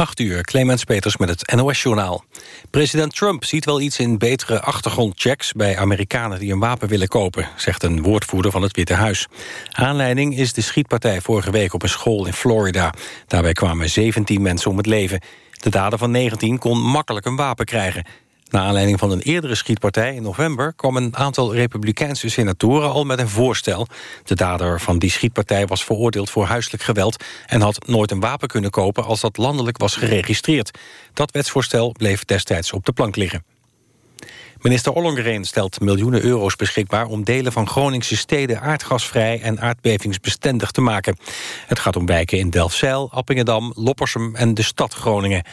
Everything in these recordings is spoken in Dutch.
8 uur, Clemens Peters met het NOS-journaal. President Trump ziet wel iets in betere achtergrondchecks... bij Amerikanen die een wapen willen kopen, zegt een woordvoerder van het Witte Huis. Aanleiding is de schietpartij vorige week op een school in Florida. Daarbij kwamen 17 mensen om het leven. De dader van 19 kon makkelijk een wapen krijgen. Na aanleiding van een eerdere schietpartij in november... kwam een aantal republikeinse senatoren al met een voorstel. De dader van die schietpartij was veroordeeld voor huiselijk geweld... en had nooit een wapen kunnen kopen als dat landelijk was geregistreerd. Dat wetsvoorstel bleef destijds op de plank liggen. Minister Ollongren stelt miljoenen euro's beschikbaar... om delen van Groningse steden aardgasvrij en aardbevingsbestendig te maken. Het gaat om wijken in Delfzijl, Appingedam, Loppersum en de stad Groningen.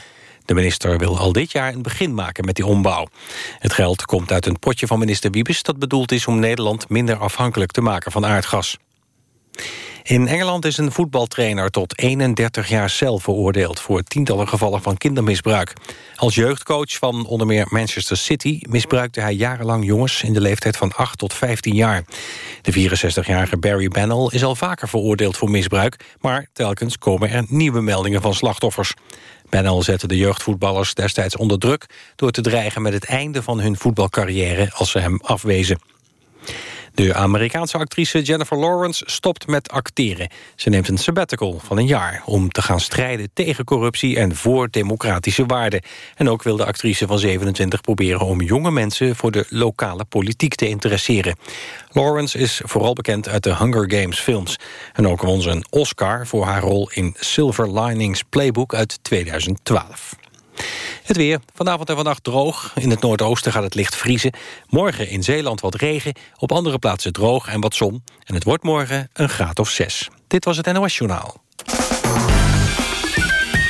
De minister wil al dit jaar een begin maken met die ombouw. Het geld komt uit een potje van minister Wiebes... dat bedoeld is om Nederland minder afhankelijk te maken van aardgas. In Engeland is een voetbaltrainer tot 31 jaar cel veroordeeld... voor tientallen gevallen van kindermisbruik. Als jeugdcoach van onder meer Manchester City... misbruikte hij jarenlang jongens in de leeftijd van 8 tot 15 jaar. De 64-jarige Barry Bennell is al vaker veroordeeld voor misbruik... maar telkens komen er nieuwe meldingen van slachtoffers. Bennell zette de jeugdvoetballers destijds onder druk... door te dreigen met het einde van hun voetbalcarrière als ze hem afwezen. De Amerikaanse actrice Jennifer Lawrence stopt met acteren. Ze neemt een sabbatical van een jaar om te gaan strijden tegen corruptie en voor democratische waarden. En ook wil de actrice van 27 proberen om jonge mensen voor de lokale politiek te interesseren. Lawrence is vooral bekend uit de Hunger Games films. En ook won ze een Oscar voor haar rol in Silver Linings Playbook uit 2012. Het weer. Vanavond en vannacht droog. In het noordoosten gaat het licht vriezen. Morgen in Zeeland wat regen. Op andere plaatsen droog en wat zon. En het wordt morgen een graad of zes. Dit was het NOS Journaal.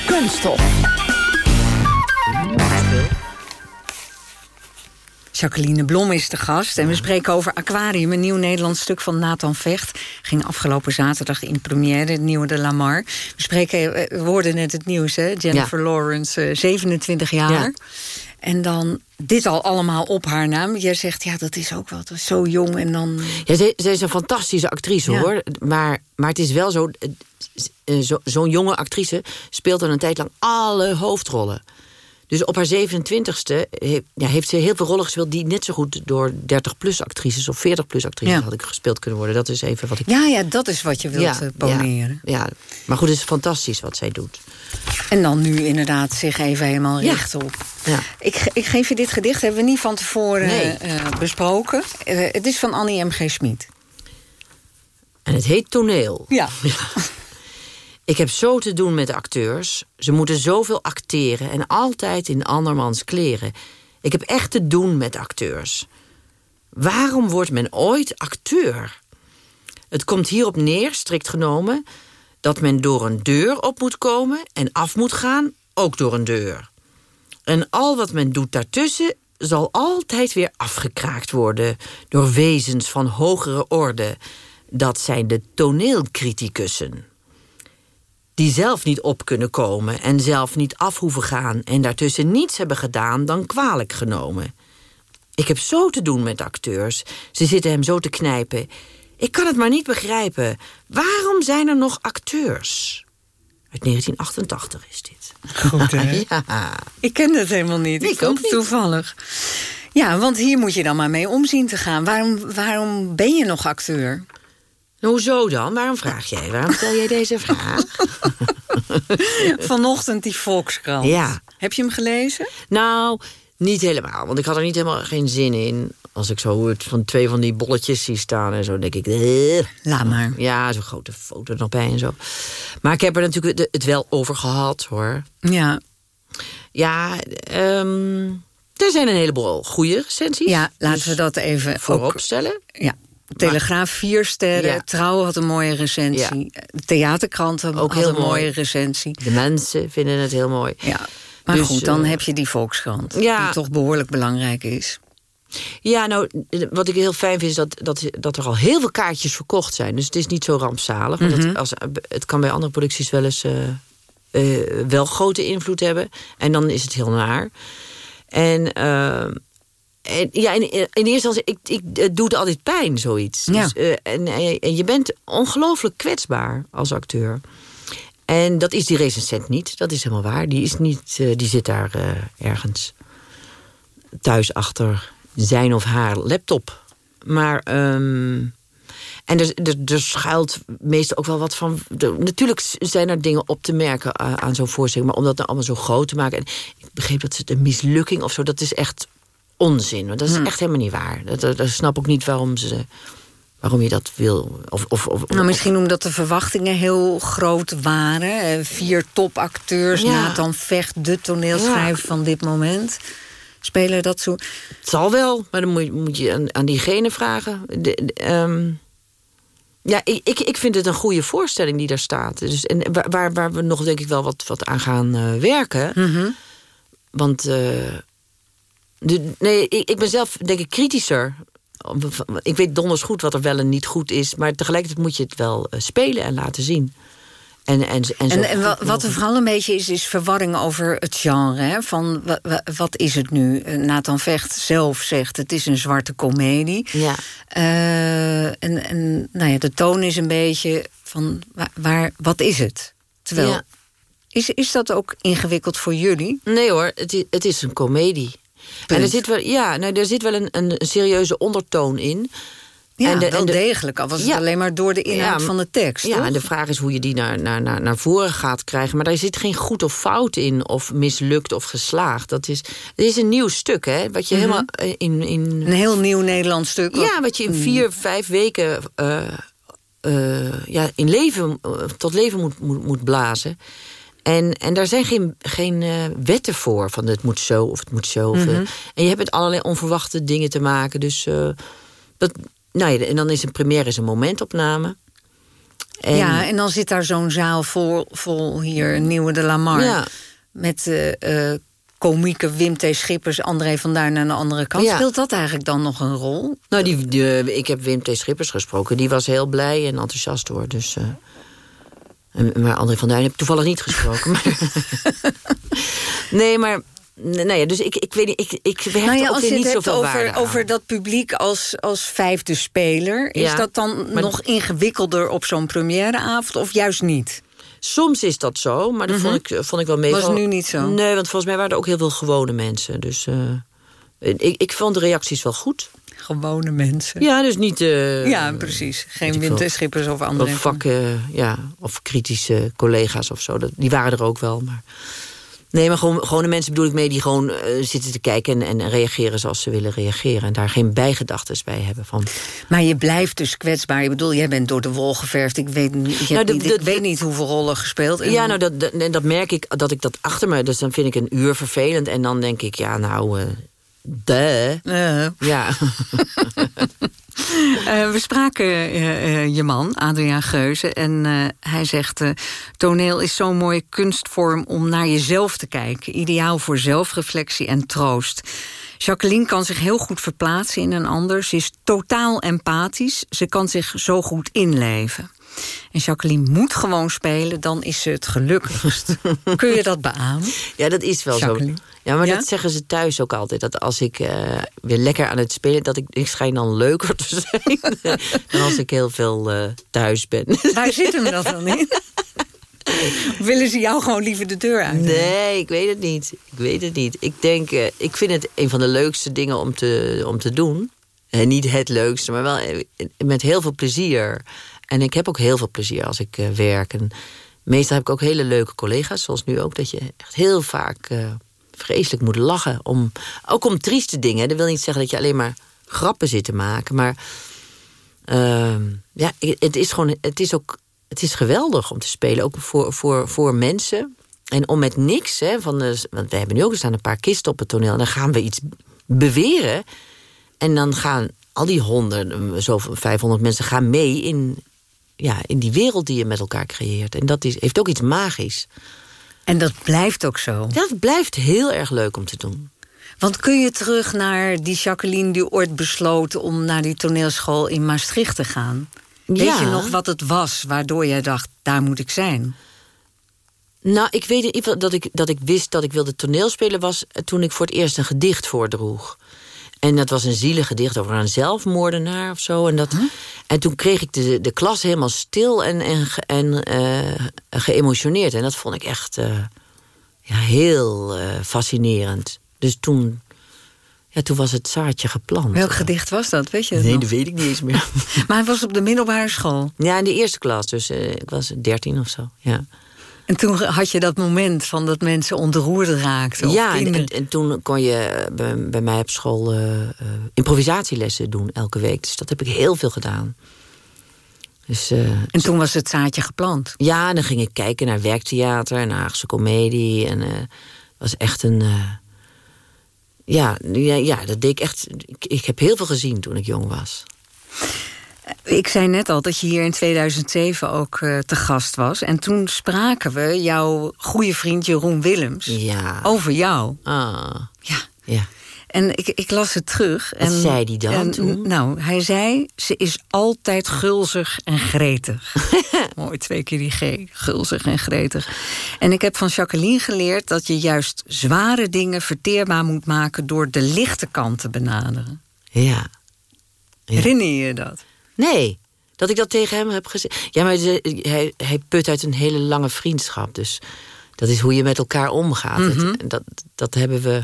Kunststof. Jacqueline Blom is de gast. En we spreken over Aquarium, een nieuw Nederlands stuk van Nathan Vecht. Ging afgelopen zaterdag in première, het nieuwe de Lamar. We, spreken, eh, we hoorden net het nieuws, hè? Jennifer Lawrence, 27 eh, jaar. En dan dit al allemaal op haar naam. Jij zegt, ja, dat is ook is zo jong en dan... Ja, ze, ze is een fantastische actrice, hoor. Maar, maar het is wel zo... Eh, zo'n zo jonge actrice speelt dan een tijd lang alle hoofdrollen. Dus op haar 27ste ja, heeft ze heel veel rollen gespeeld... die net zo goed door 30-plus actrices of 40-plus actrices ja. hadden gespeeld kunnen worden. Dat is even wat ik... Ja, ja dat is wat je wilt ja, eh, poneren. Ja, ja, maar goed, het is fantastisch wat zij doet. En dan nu inderdaad zich even helemaal rechtop. Ja. Ik, ik geef je dit gedicht, hebben we niet van tevoren nee. uh, besproken. Uh, het is van Annie M.G. Schmid. En het heet Toneel. Ja. Ik heb zo te doen met acteurs. Ze moeten zoveel acteren en altijd in andermans kleren. Ik heb echt te doen met acteurs. Waarom wordt men ooit acteur? Het komt hierop neer, strikt genomen... dat men door een deur op moet komen en af moet gaan, ook door een deur. En al wat men doet daartussen zal altijd weer afgekraakt worden... door wezens van hogere orde. Dat zijn de toneelcriticussen die zelf niet op kunnen komen en zelf niet af hoeven gaan... en daartussen niets hebben gedaan dan kwalijk genomen. Ik heb zo te doen met acteurs. Ze zitten hem zo te knijpen. Ik kan het maar niet begrijpen. Waarom zijn er nog acteurs? Uit 1988 is dit. Goed, hè? ja. Ik ken het helemaal niet. Ik, niet. toevallig. Ja, want hier moet je dan maar mee omzien te gaan. Waarom, waarom ben je nog acteur? Hoezo dan? Waarom vraag jij? Waarom stel jij deze vraag? Vanochtend die Volkskrant. Ja. Heb je hem gelezen? Nou, niet helemaal. Want ik had er niet helemaal geen zin in. Als ik zo het van twee van die bolletjes zie staan en zo, denk ik... Eh. Laat maar. Ja, zo'n grote foto nog bij en zo. Maar ik heb er natuurlijk het wel over gehad, hoor. Ja. Ja, um, er zijn een heleboel goede recensies. Ja, laten we dus dat even voorop stellen. Ja. Telegraaf vier sterren. Ja. Trouw had een mooie recensie. Ja. Theaterkrant had ook heel een mooi. mooie recensie. De mensen vinden het heel mooi. Ja. Maar dus, goed, dan uh, heb je die Volkskrant. Ja. Die toch behoorlijk belangrijk is. Ja, nou, wat ik heel fijn vind is dat, dat, dat er al heel veel kaartjes verkocht zijn. Dus het is niet zo rampzalig. Mm -hmm. als, het kan bij andere producties wel eens uh, uh, wel grote invloed hebben. En dan is het heel naar. En en, ja, in, in eerste instantie, ik, ik, het doet altijd pijn, zoiets. Ja. Dus, uh, en, en, je bent ongelooflijk kwetsbaar als acteur. En dat is die recensent niet, dat is helemaal waar. Die, is niet, uh, die zit daar uh, ergens thuis achter zijn of haar laptop. Maar... Um, en er, er, er, schuilt meestal ook wel wat van... natuurlijk zijn er dingen op te merken aan zo'n voorstelling... maar om dat nou allemaal zo groot te maken... En ik begreep dat het een mislukking of zo... dat is echt onzin. Want dat is hmm. echt helemaal niet waar. Dat, dat, dat snap ik niet waarom ze waarom je dat wil. Of, of, of, nou, misschien omdat de verwachtingen heel groot waren. Vier topacteurs, ja. Nathan Vecht, de toneelschrijver van dit moment. Spelen dat zo? Het zal wel, maar dan moet je, moet je aan, aan diegene vragen. De, ehm, ja, ik, ik, ik vind het een goede voorstelling die daar staat. Dus, en waar, waar we nog denk ik wel wat, wat aan gaan uh, werken. Mhm. Want... Uh, de, nee, ik, ik ben zelf denk ik kritischer ik weet donders goed wat er wel en niet goed is... maar tegelijkertijd moet je het wel eh, spelen en laten zien. En, en, en, en, en wat er vooral een beetje is, is verwarring over het genre. Hè? Van, wat is het nu? Eh, Nathan Vecht zelf zegt, het is een zwarte komedie. Ja. Uh, en en nou ja, de toon is een beetje van, waar, waar wat is het? Terwijl, ja. is, is dat ook ingewikkeld voor jullie? Nee hoor, het is, het is een komedie. En er zit wel, ja, nou, er zit wel een, een serieuze ondertoon in. Ja, en de, wel degelijk. Al was het alleen maar door de inhoud van de tekst. Ja, en de vraag is hoe je die naar, naar, naar, naar voren gaat krijgen. Maar daar zit geen goed of fout in, of mislukt of geslaagd. Dat is, het is een nieuw stuk, hè? Wat je mhm. helemaal eh, in, in. Een heel nieuw Nederlands stuk. Ja, wat je in vier, vijf weken. Uh, uh, ja, in leven, tot leven moet, moet, moet blazen. En, en daar zijn geen, geen uh, wetten voor, van het moet zo of het moet zo. Mm -hmm. en je hebt met allerlei onverwachte dingen te maken. Dus uh, dat, nou ja, en dan is een première is een momentopname. En, ja, en dan zit daar zo'n zaal vol, vol hier, Nieuwe de Lamar. Ja. Met komieke Wim T. Schippers, André van Duin aan de andere kant. Ja. Speelt dat eigenlijk dan nog een rol? Nou, die, die, ik heb Wim T. Schippers gesproken. Die was heel blij en enthousiast hoor. Dus, maar André van Duin heb ik toevallig niet gesproken. maar nee, maar... Nee, dus ik, ik weet niet, ik, ik nou ja, als je niet zoveel over, over dat publiek als, als vijfde speler... is dat dan nog ingewikkelder op zo'n premièreavond of juist niet? Soms is dat zo, maar dat mm -hmm. vond, ik, vond ik wel mee. Was nu niet zo? Nee, want volgens mij waren er ook heel veel gewone mensen. Dus uh, ik, ik vond de reacties wel goed gewone mensen. Ja, dus niet... Uh, ja, precies. Geen winterschippers of andere. Of vakken, ja, of kritische collega's of zo. Dat, die waren er ook wel, maar... Nee, maar gewoon, gewone mensen bedoel ik mee die gewoon uh, zitten te kijken en, en, reageren zoals ze willen reageren. En daar geen bijgedachtes bij hebben. Van. Maar je blijft dus kwetsbaar. Ik bedoel, jij bent door de wol geverfd. Ik weet, ik nou, niet, ik weet niet hoeveel rollen gespeeld. Ja, nou, dat, dat, dat, merk ik dat ik dat achter me. Dus dan vind ik een uur vervelend. En dan denk ik, ja, nou, uh, de. Uh. Ja. Uh, we spraken uh, je man, Adriaan Geuze, en hij zegt... toneel is zo'n mooie kunstvorm om naar jezelf te kijken. Ideaal voor zelfreflectie en troost. Jacqueline kan zich heel goed verplaatsen in een ander. Ze is totaal empathisch. Ze kan zich zo goed inleven. En Jacqueline moet gewoon spelen, dan is ze het gelukkigst. Kun je dat beamen? Ja, dat is wel zo. Ja, maar dat zeggen ze thuis ook altijd. Dat als ik uh, weer lekker aan het spelen... dat ik, ik schijn dan leuker te zijn... dan als ik heel veel uh, thuis ben. Waar zit hem dat dan in? willen ze jou gewoon liever de deur uit? Nee, ik weet het niet. Ik weet het niet. Ik denk, uh, ik vind het een van de leukste dingen om te, om te doen. En niet het leukste, maar wel met heel veel plezier. En ik heb ook heel veel plezier als ik werk. En meestal heb ik ook hele leuke collega's, zoals nu ook. Dat je echt heel vaak vreselijk moet lachen. Om, ook om trieste dingen. Dat wil niet zeggen dat je alleen maar grappen zit te maken. Maar uh, ja, het is gewoon. Het is ook. Het is geweldig om te spelen. Ook voor, voor, voor mensen. En om met niks. Hè, van de, want we hebben nu ook staan een paar kisten op het toneel. En dan gaan we iets beweren. En dan gaan al die honderd, zo 500 mensen gaan mee in, ja, in die wereld die je met elkaar creëert. En dat is, heeft ook iets magisch. En dat blijft ook zo. Dat blijft heel erg leuk om te doen. Want kun je terug naar die Jacqueline die ooit besloot... om naar die toneelschool in Maastricht te gaan? Weet je nog wat het was waardoor jij dacht, daar moet ik zijn? Nou, ik weet dat ik, dat ik wist dat ik wilde toneelspelen was... toen ik voor het eerst een gedicht voordroeg. En dat was een zielig gedicht over een zelfmoordenaar of zo. En, dat, en toen kreeg ik de, de klas helemaal stil en, en, en uh, geëmotioneerd. En dat vond ik echt uh, ja, heel uh, fascinerend. Dus toen, ja, toen was het zaadje geplant. Welk gedicht was dat? Weet je nee, nog? dat weet ik niet eens meer. maar het was op de middelbare school? Ja, in de eerste klas. Dus ik was dertien of zo, ja. En toen had je dat moment van dat mensen ontroerd raakten. Ja, en, en, toen kon je bij, bij mij op school uh, improvisatielessen doen elke week. Dus dat heb ik heel veel gedaan. Dus, uh, en toen was het zaadje geplant? Ja, en dan ging ik kijken naar werktheater en Haagse comedie. En het was echt een... ja, ja, ja, dat deed ik echt... Ik, ik heb heel veel gezien toen ik jong was. Ik zei net al dat je hier in 2007 ook uh, te gast was. En toen spraken we jouw goede vriend Jeroen Willems ja. over jou. Ah. Ja. ja. En ik, ik las het terug. Wat en, zei hij dan en, toen? Nou, hij zei, ze is altijd gulzig en gretig. Mooi, twee keer die G. Gulzig en gretig. En ik heb van Jacqueline geleerd dat je juist zware dingen verteerbaar moet maken... door de lichte kant te benaderen. Ja. ja. Herinner je je dat? Nee, dat ik dat tegen hem heb gezegd. Ja, maar hij, hij put uit een hele lange vriendschap. Dus dat is hoe je met elkaar omgaat. Het, dat, dat hebben we...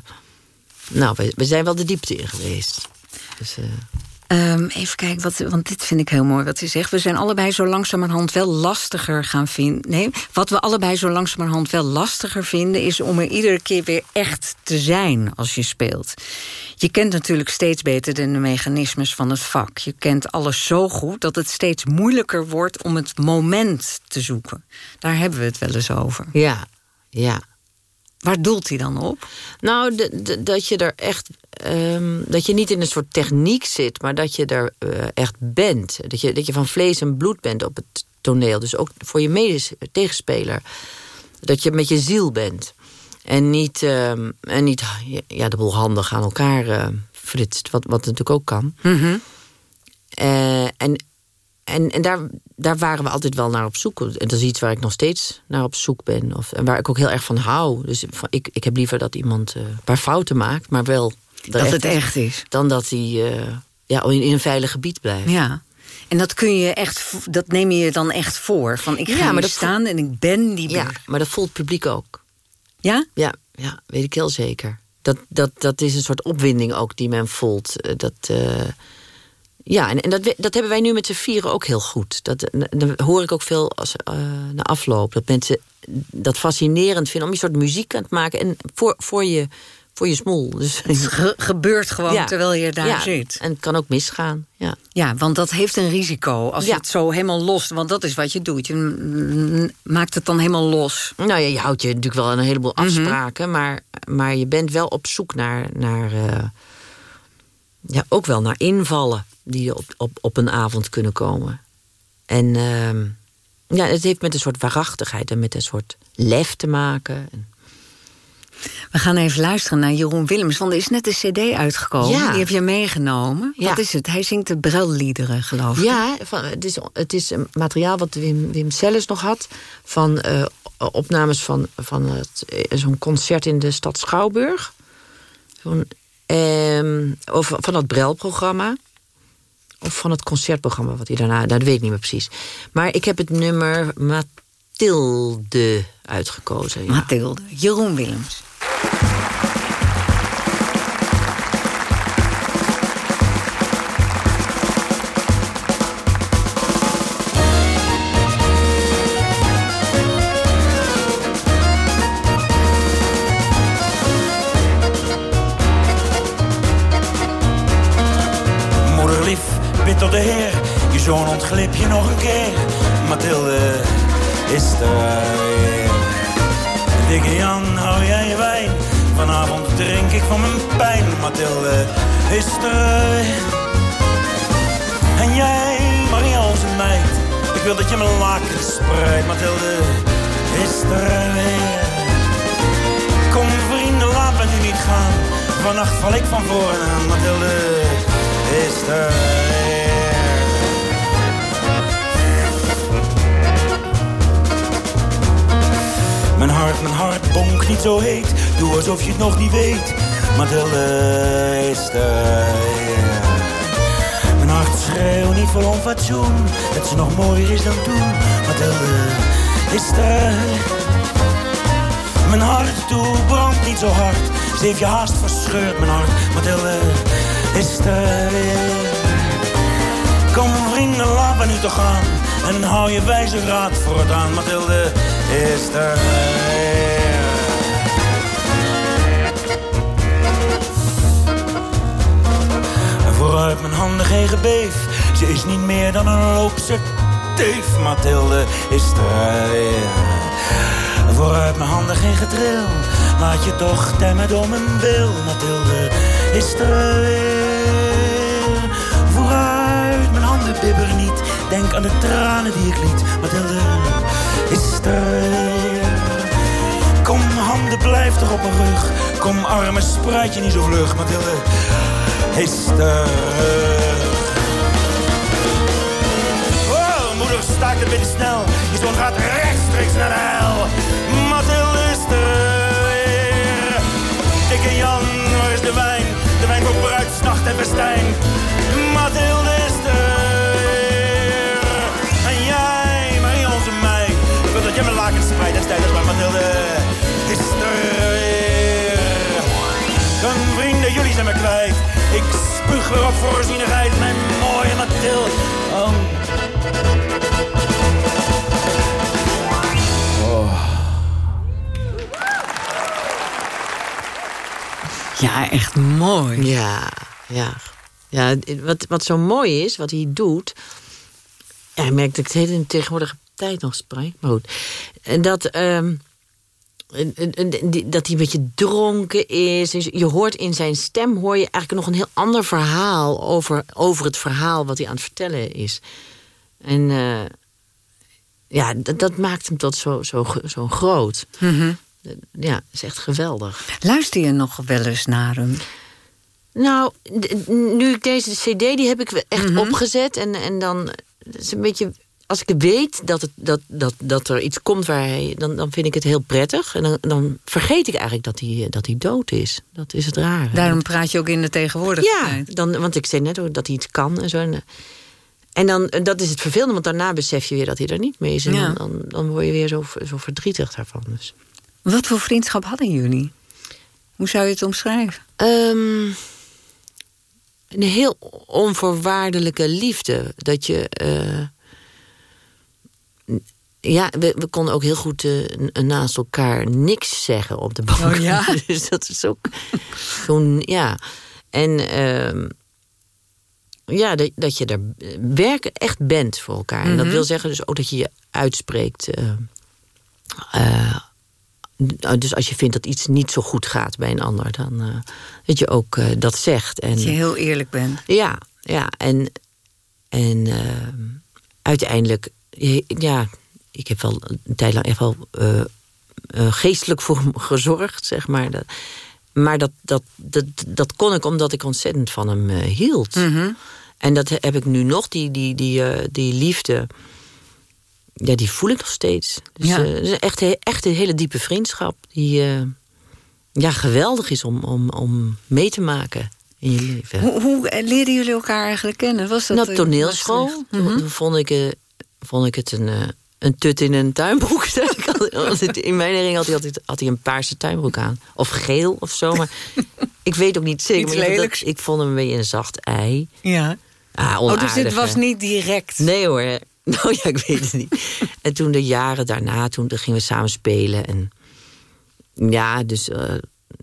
Nou, we, we zijn wel de diepte in geweest. Dus, uh... Um, even kijken, wat, want dit vind ik heel mooi wat hij zegt. We zijn allebei zo langzamerhand wel lastiger gaan vinden. Nee, wat we allebei zo langzamerhand wel lastiger vinden... is om er iedere keer weer echt te zijn als je speelt. Je kent natuurlijk steeds beter de mechanismes van het vak. Je kent alles zo goed dat het steeds moeilijker wordt... om het moment te zoeken. Daar hebben we het wel eens over. Ja, ja. Waar doelt hij dan op? Nou, dat je er echt. Um, dat je niet in een soort techniek zit, maar dat je er uh, echt bent. Dat je, dat je van vlees en bloed bent op het toneel. Dus ook voor je medes, tegenspeler. Dat je met je ziel bent. En niet, um, en niet ja, de boel handig aan elkaar uh, fritst, wat, wat natuurlijk ook kan. Mm -hmm. uh, en en, en daar, daar waren we altijd wel naar op zoek. En dat is iets waar ik nog steeds naar op zoek ben. Of, en waar ik ook heel erg van hou. Dus ik, ik heb liever dat iemand uh, paar fouten maakt, maar wel... Dat echt het echt is. Dan dat hij uh, ja, in, in een veilig gebied blijft. Ja. En dat kun je echt, dat neem je je dan echt voor. Van ik ga ja, maar dat staan en ik ben die. Ja, maar dat voelt het publiek ook. Ja? Ja, ja weet ik heel zeker. Dat, dat, dat is een soort opwinding ook die men voelt. Dat, uh, ja, en, en dat, dat hebben wij nu met z'n vieren ook heel goed. Dat, dat hoor ik ook veel als, uh, na afloop. Dat mensen dat fascinerend vinden om je soort muziek aan te maken. En voor, voor, je, voor je smoel. Dus, het ge gebeurt gewoon ja. terwijl je daar ja, zit. En het kan ook misgaan. Ja, ja want dat heeft een risico. Als ja. je het zo helemaal los... Want dat is wat je doet. Je maakt het dan helemaal los. Nou ja, je houdt je natuurlijk wel aan een heleboel afspraken. Mm -hmm. maar, maar je bent wel op zoek naar... naar uh, ja, ook wel naar invallen die op, op, op een avond kunnen komen. En uh, ja, het heeft met een soort waarachtigheid en met een soort lef te maken. We gaan even luisteren naar Jeroen Willems, want er is net een cd uitgekomen. Ja. Die heb je meegenomen. Ja. Wat is het? Hij zingt de brelliederen, geloof ik. Ja, van, het, is, het is een materiaal wat Wim, Wim Selles nog had... van uh, opnames van, van zo'n concert in de stad Schouwburg. Zo'n, um, of van dat Brelprogramma. Of van het concertprogramma wat hij daarna... Dat weet ik niet meer precies. Maar ik heb het nummer Mathilde uitgekozen. Ja. Mathilde. Jeroen Willems. Zoon ontglip je nog een keer. Mathilde is er. Dikke Jan, hou jij je wijn? Vanavond drink ik van mijn pijn. Mathilde is er. En jij, Maria, onze meid. Ik wil dat je mijn laken spreidt. Mathilde is er. Kom vrienden, laat me nu niet gaan. Vannacht val ik van voren aan. Mathilde is er. Mijn hart, bonk niet zo heet. Doe alsof je het nog niet weet. Mathilde is er. Mijn hart schreeuwt niet vol onfatsoen. Dat ze nog mooier is dan toen. Mathilde is er. Mijn hart toe brandt niet zo hard. Ze heeft je haast verscheurd, mijn hart. Er weer. Kom vrienden, laat me nu toch gaan. En hou je wijze raad voor het aan. Mathilde is er weer. Vooruit mijn handen geen gebeef. Ze is niet meer dan een loopse teef. Mathilde is er weer. Vooruit mijn handen geen getril. Laat je toch temmen om een wil. Mathilde is er weer. Bibber niet. Denk aan de tranen die ik liet. Mathilde is er. Kom handen, blijf toch op mijn rug. Kom armen, spruit je niet zo vlug. Mathilde is er. Oh, moeder staakt het beetje snel. Je zoon gaat rechtstreeks naar de hel. Mathilde is er. Dikke Jan, waar is de wijn? De wijn voor bruidsnacht en festijn. Mathilde is dat jij mijn laken spreidt en stijgt maar Mathilde is er weer. Dan vrienden, jullie zijn me kwijt. Ik spuug weer op voorzienigheid, mijn mooie Mathilde. Oh. Ja, echt mooi. Ja, ja. ja wat, wat zo mooi is, wat hij doet... Ja, ik merk dat ik het hele tegenwoordige tijd nog spreek. Maar goed. En dat... ehm, dat hij een beetje dronken is. Dus je hoort in zijn stem hoor je eigenlijk nog een heel ander verhaal over, over het verhaal wat hij aan het vertellen is. En eh, ja, dat, dat maakt hem tot zo, zo, zo groot. Ja, is echt geweldig. Luister je nog wel eens naar hem? Nou, nu ik deze cd, die heb ik echt opgezet. En, en dan het is een beetje... Als ik weet dat, het, dat, dat, dat er iets komt waar hij... Dan, dan vind ik het heel prettig. En dan, dan vergeet ik eigenlijk dat hij, dat hij dood is. Dat is het rare. Daarom praat je ook in de tegenwoordige ja, dan, want ik zei net ook dat hij iets kan en zo. En, en dan, en dat is het vervelende, want daarna besef je weer dat hij er niet mee is. En Ja. dan, dan, dan word je weer zo, zo verdrietig daarvan. Dus. Wat voor vriendschap hadden jullie? Hoe zou je het omschrijven? Ehm, een heel onvoorwaardelijke liefde. Dat je. eh, ja, we, we konden ook heel goed eh, n- naast elkaar niks zeggen op de bank. Oh ja? dus dat is ook zo'n. Ja. En. ehm, ja, dat, dat je er werken echt bent voor elkaar. En dat wil zeggen dus ook dat je je uitspreekt. eh, eh, dus als je vindt dat iets niet zo goed gaat bij een ander, dan eh, dat je ook eh, dat zegt. En, Dat je heel eerlijk bent. ja, ja, en, en eh, uiteindelijk, ja, ik heb wel een tijd lang echt wel eh, eh, geestelijk voor hem gezorgd, zeg maar. Dat, maar dat, dat, dat, dat kon ik omdat ik ontzettend van hem eh, hield. En dat heb ik nu nog, die, die, die, die liefde. Ja, die voel ik nog steeds. Dus, Ja. het is echt, echt een hele diepe vriendschap. Die ja, geweldig is om, om, om mee te maken in je leven. Hoe, hoe leerden jullie elkaar eigenlijk kennen? Was dat Nou, eh, toneelschool. Toen vond, ik, vond ik het een, een tut in een tuinbroek. het- in mijn herinnering had hij altijd had hij een paarse tuinbroek aan. Of geel of zo. Maar ik weet ook niet zeker. Maar ik, lelijks. dat- ik vond hem een beetje een zacht ei. Ja. Ah, Oh, dus onaardig, was hè. niet direct. Nee hoor. Nou ja, ik weet het niet. En toen de jaren daarna, toen toen gingen we samen spelen. En ja, dus eh,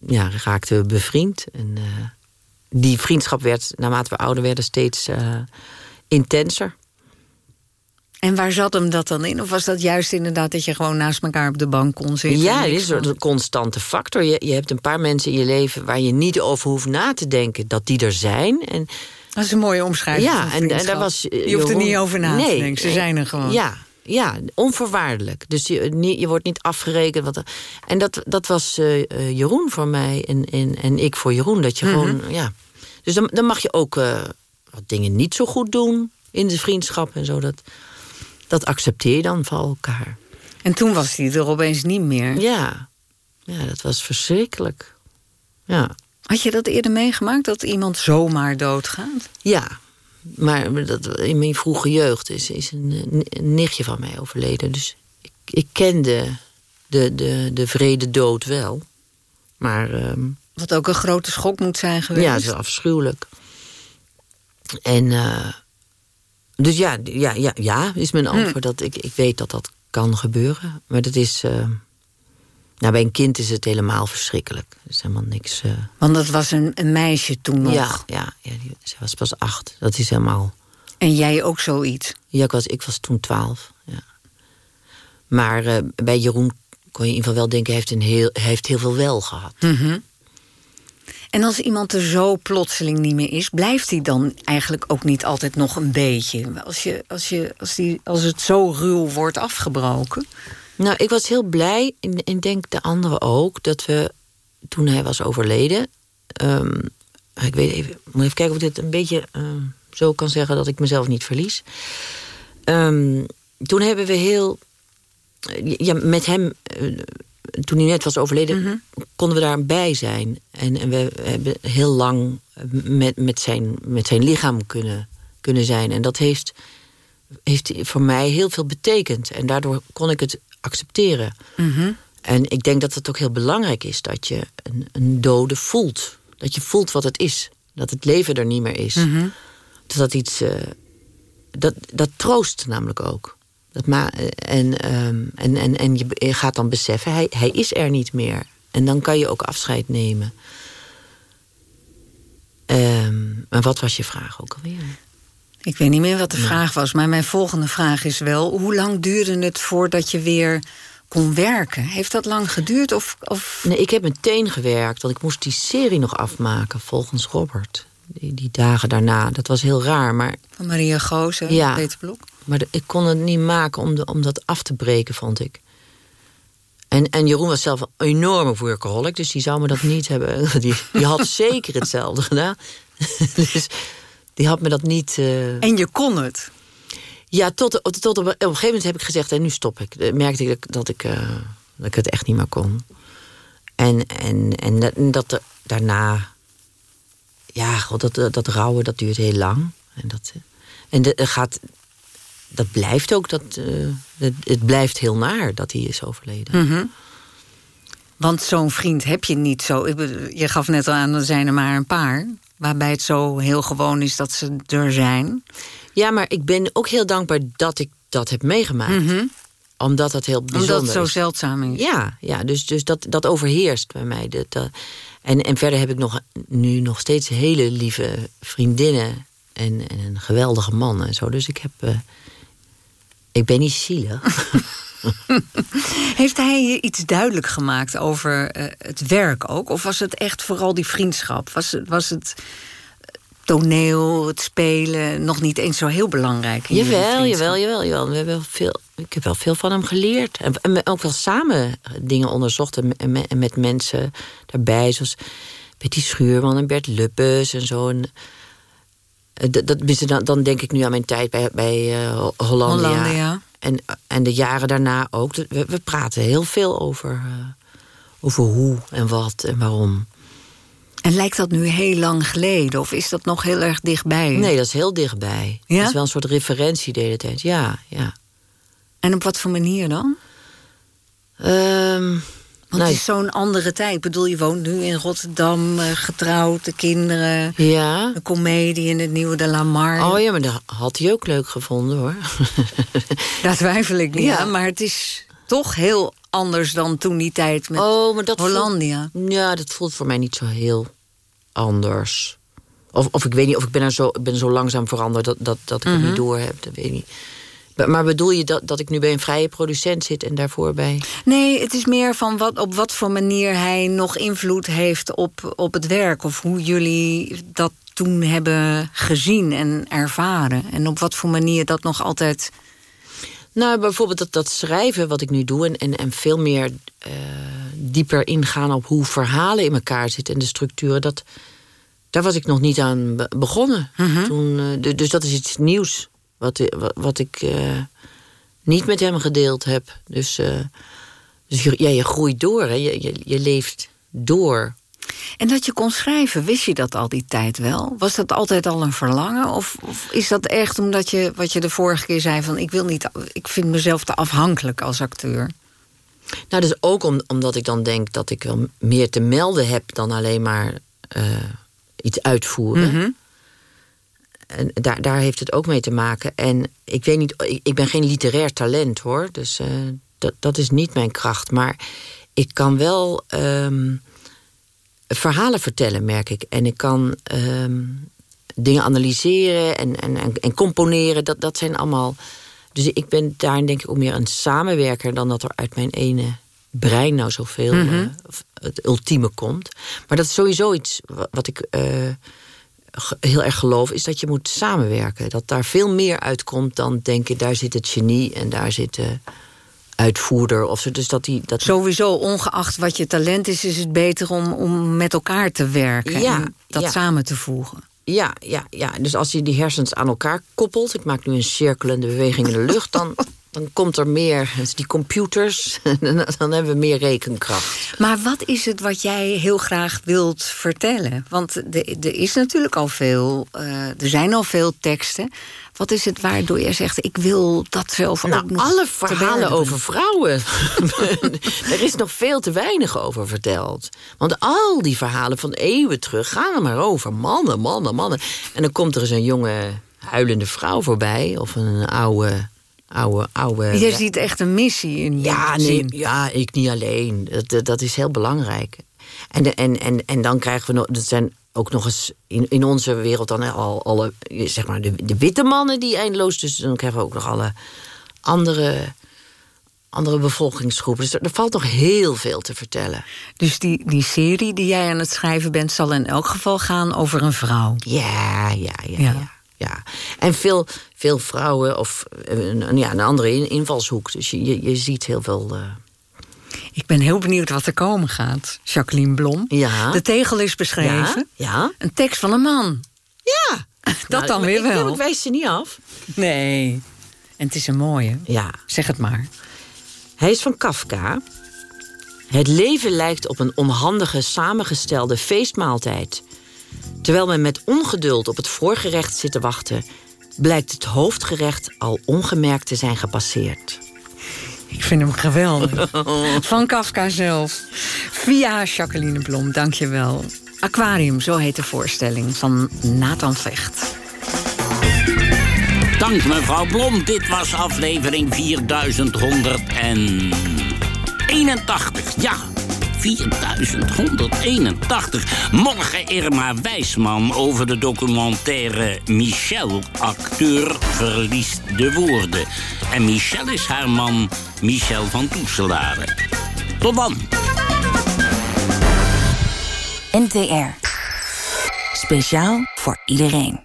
ja, raakten we bevriend. En eh, die vriendschap werd, naarmate we ouder werden, steeds eh, intenser. En waar zat hem dat dan in? Of was dat juist inderdaad dat je gewoon naast elkaar op de bank kon zitten? Ja, dit is een constante factor. Je, je hebt een paar mensen in je leven waar je niet over hoeft na te denken dat die er zijn. En Dat is een mooie omschrijving ja, en, en daar was. eh, Je hoeft er niet over na te Nee, denken. Ze nee. zijn er gewoon. Ja, ja, onvoorwaardelijk. Dus je, wordt niet afgerekend. Wat, en dat, dat was eh, eh, Jeroen voor mij en, en, en ik voor Jeroen. Dat je Mhm. gewoon, ja. Dus dan, dan mag je ook eh, wat dingen niet zo goed doen in de vriendschap en zo. Dat, dat accepteer je dan van elkaar. En toen was hij er opeens niet meer. Ja, ja dat was verschrikkelijk. Ja. Had je dat eerder meegemaakt, dat iemand zomaar doodgaat? Ja, maar dat, in mijn vroege jeugd is, is een, een nichtje van mij overleden. Dus ik, ik kende de, de, de vrede dood wel. Maar... ehm, Wat ook een grote schok moet zijn geweest. ja, het is afschuwelijk. En... eh, dus ja, ja, ja, ja, is mijn antwoord. Dat ik, ik weet dat dat kan gebeuren. Maar dat is... eh, nou, bij een kind is het helemaal verschrikkelijk. Er is helemaal niks... eh, Want dat was een, een meisje toen nog. ja, ja, ja die, ze was pas acht. Dat is helemaal... En jij ook zoiets. Ja, ik was, ik was toen twaalf. Ja. Maar eh, bij Jeroen kon je in ieder geval wel denken... hij heeft, een heel, hij heeft heel veel wel gehad. Mhm. En als iemand er zo plotseling niet meer is... blijft hij dan eigenlijk ook niet altijd nog een beetje? Als, je, als, je, als, die, als het zo ruw wordt afgebroken? Nou, ik was heel blij, en denk de anderen ook... dat we, toen hij was overleden... ehm, ik weet even, moet even kijken of ik dit een beetje ehm, zo kan zeggen... dat ik mezelf niet verlies. Ehm, toen hebben we heel... Met hem, eh, toen hij net was overleden... konden we daarbij zijn. En, en we hebben heel lang met, met, zijn, met zijn lichaam kunnen, kunnen zijn. En dat heeft, heeft voor mij heel veel betekend. En daardoor kon ik het accepteren. En ik denk dat het ook heel belangrijk is dat je een, een dode voelt. Dat je voelt wat het is. Dat het leven er niet meer is. Dat dat iets. eh, dat, dat troost namelijk ook. Dat ma en, ehm, en, en, en je gaat dan beseffen, hij, hij is er niet meer. En dan kan je ook afscheid nemen. Ehm, maar wat was je vraag ook alweer? Ik weet niet meer wat de vraag was, maar mijn volgende vraag is wel... hoe lang duurde het voordat je weer kon werken? Heeft dat lang geduurd? Of, of... Nee, ik heb meteen gewerkt, want ik moest die serie nog afmaken volgens Robert. Die, die dagen daarna. Dat was heel raar, maar, Van Maria Gozen, Ja. Peter Blok? Maar de- ik kon het niet maken om, de, om dat af te breken, vond ik. En, en Jeroen was zelf een enorme workaholic, dus die zou me dat niet hebben. Die, die had zeker hetzelfde gedaan. dus die had me dat niet. eh, En je kon het. Ja, tot, tot op, op een gegeven moment heb ik gezegd, en nu stop ik. Merkte ik dat ik, eh, dat ik het echt niet meer kon. En, en, en dat, dat er daarna... Ja, god, dat, dat, dat rouwen, dat duurt heel lang. En dat, eh, en dat gaat... Dat blijft ook, dat, eh, het, het blijft heel naar dat hij is overleden. Want zo'n vriend heb je niet zo. Je gaf net al aan, er zijn er maar een paar. Waarbij het zo heel gewoon is dat ze er zijn. Ja, maar ik ben ook heel dankbaar dat ik dat heb meegemaakt. Omdat dat heel bijzonder Omdat het zo is. zeldzaam is. Ja, ja dus, dus dat, dat overheerst bij mij. Dat, dat- en, en verder heb ik nog, nu nog steeds hele lieve vriendinnen. En, en een geweldige man en zo. Dus ik heb. eh, ik ben niet zielig. Heeft hij je iets duidelijk gemaakt over eh, het werk ook? Of was het echt vooral die vriendschap? Was het, was het toneel, het spelen nog niet eens zo heel belangrijk? in jawel, jawel, jawel, jawel. We hebben veel, ik heb wel veel van hem geleerd. En, en ook wel samen dingen onderzocht. En, en met- en met mensen daarbij. Zoals Betty Schuurman en Bert Luppes en zo. En, eh, dat, dat, tenminste, dan, dan denk ik nu aan mijn tijd bij, bij eh, Hollandia. Hollandia. En, en de jaren daarna ook. We, we praten heel veel over, eh, over hoe en wat en waarom. En lijkt dat nu heel lang geleden? Of is dat nog heel erg dichtbij? Nee, dat is heel dichtbij. Ja? Dat is wel een soort referentie de hele tijd. Ja, ja. En op wat voor manier dan? Ehm, Want nou, het is zo'n andere tijd. Ik bedoel, je woont nu in Rotterdam, eh, getrouwd, de kinderen... ja. de comedie in het nieuwe De Lamar. Oh ja, maar dat had hij ook leuk gevonden hoor. Daar twijfel ik niet Ja. aan. Maar het is toch heel anders dan toen die tijd met oh, maar dat voelt- Hollandia. ja, dat voelt voor mij niet zo heel anders. Of, of ik weet niet, of ik ben er zo, ik ben zo langzaam veranderd dat, dat, dat ik het niet door heb. Dat weet ik niet. Maar, bedoel je dat, dat ik nu bij een vrije producent zit en daarvoor bij. Nee, het is meer van wat, op wat voor manier hij nog invloed heeft op, op het werk. Of hoe jullie dat toen hebben gezien en ervaren. En op wat voor manier dat nog altijd... Nou, bijvoorbeeld dat, dat schrijven wat ik nu doe... en, en, en veel meer eh, dieper ingaan op hoe verhalen in elkaar zitten... en de structuren, dat, daar was ik nog niet aan be- begonnen. Toen, eh, du- dus dat is iets nieuws wat, wat, wat ik... eh, niet met hem gedeeld heb. Dus, uh, dus je, ja, je groeit door, hè? Je, je, je leeft door. En dat je kon schrijven, wist je dat al die tijd wel? Was dat altijd al een verlangen? Of, of, is dat echt omdat je, wat je de vorige keer zei... van ik, wil niet, ik vind mezelf te afhankelijk als acteur? Nou, dus ook om, omdat ik dan denk dat ik wel meer te melden heb... dan alleen maar uh, iets uitvoeren. Mhm. En daar, daar heeft het ook mee te maken. En ik weet niet, ik, ik ben geen literair talent hoor. Dus uh, dat, dat is niet mijn kracht. Maar ik kan wel um, verhalen vertellen, merk ik. En ik kan um, dingen analyseren en, en, en, en, componeren. Dat, dat zijn allemaal. Dus ik ben daarin denk ik ook meer een samenwerker dan dat er uit mijn ene brein nou zoveel mm -hmm. uh, het ultieme komt. Maar dat is sowieso iets wat ik uh, heel erg geloof, is dat je moet samenwerken. Dat daar veel meer uitkomt dan denken, daar zit het genie en daar zit de uitvoerder. Of zo. Dus dat die, dat Sowieso, ongeacht wat je talent is, is het beter om, om met elkaar te werken ja, en dat ja. samen te voegen. Ja, ja, ja, dus als je die hersens aan elkaar koppelt... ik maak nu een cirkelende beweging in de lucht... dan, dan komt er meer, dus die computers, dan hebben we meer rekenkracht. Maar wat is het wat jij heel graag wilt vertellen? Want er is natuurlijk al veel, uh, er zijn al veel teksten. Wat is het waardoor je zegt, ik wil dat zelf nou, ook nog alle verhalen over vrouwen. er is nog veel te weinig over verteld. Want al die verhalen van eeuwen terug gaan er maar over. Mannen, mannen, mannen. En dan komt er eens een jonge huilende vrouw voorbij. Of een oude oude, oude... Je ja. ziet echt een missie in ja, nee, ja, ik niet alleen. Dat, dat is heel belangrijk. En, en, en, en dan krijgen we nog... Dat zijn ook nog eens in, in onze wereld dan al alle... Zeg maar de, de witte mannen die eindeloos... Dus dan krijgen we ook nog alle andere andere bevolkingsgroepen. Dus er, er, valt nog heel veel te vertellen. Dus die, die serie die jij aan het schrijven bent... zal in elk geval gaan over een vrouw? Ja, ja, ja. ja. ja ja. En veel, veel vrouwen of een, ja, een andere invalshoek. Dus je, je, je ziet heel veel. Uh... Ik ben heel benieuwd wat er komen gaat. Jacqueline Blom. Ja. De tegel is beschreven. Ja. ja. Een tekst van een man. Ja. Dat nou, dan weer wel. Ik, ik wijs ze niet af. Nee. En het is een mooie. Ja. Zeg het maar. Hij is van Kafka. Het leven lijkt op een onhandige, samengestelde feestmaaltijd. Terwijl men met ongeduld op het voorgerecht zit te wachten... blijkt het hoofdgerecht al ongemerkt te zijn gepasseerd. Ik vind hem geweldig. Van Kafka zelf. Via Jacqueline Blom, dank je wel. Aquarium, zo heet de voorstelling van Nathan Vecht. Dank mevrouw Blom. Dit was aflevering 4181. Ja, 4181. Morgen Irma Wijsman over de documentaire Michel, acteur, verliest de woorden. En Michel is haar man Michel van Toeselaren. Tot dan. NTR. Speciaal voor iedereen.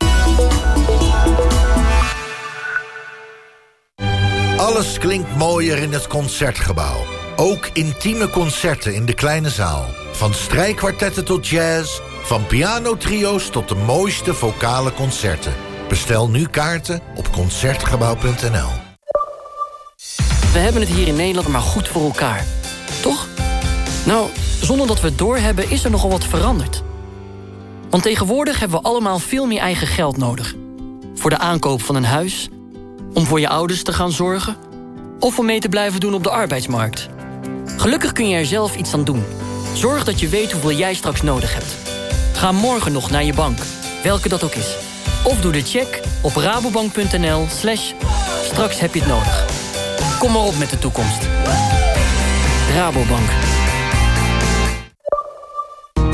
Alles klinkt mooier in het Concertgebouw. Ook intieme concerten in de kleine zaal. Van strijkkwartetten tot jazz, van pianotrio's tot de mooiste vocale concerten. Bestel nu kaarten op Concertgebouw.nl. We hebben het hier in Nederland maar goed voor elkaar. Toch? Nou, zonder dat we het doorhebben is er nogal wat veranderd. Want tegenwoordig hebben we allemaal veel meer eigen geld nodig. Voor de aankoop van een huis, om voor je ouders te gaan zorgen... of om mee te blijven doen op de arbeidsmarkt. Gelukkig kun je er zelf iets aan doen. Zorg dat je weet hoeveel jij straks nodig hebt. Ga morgen nog naar je bank, welke dat ook is. Of doe de check op rabobank.nl slash straks heb je het nodig. Kom maar op met de toekomst. Rabobank.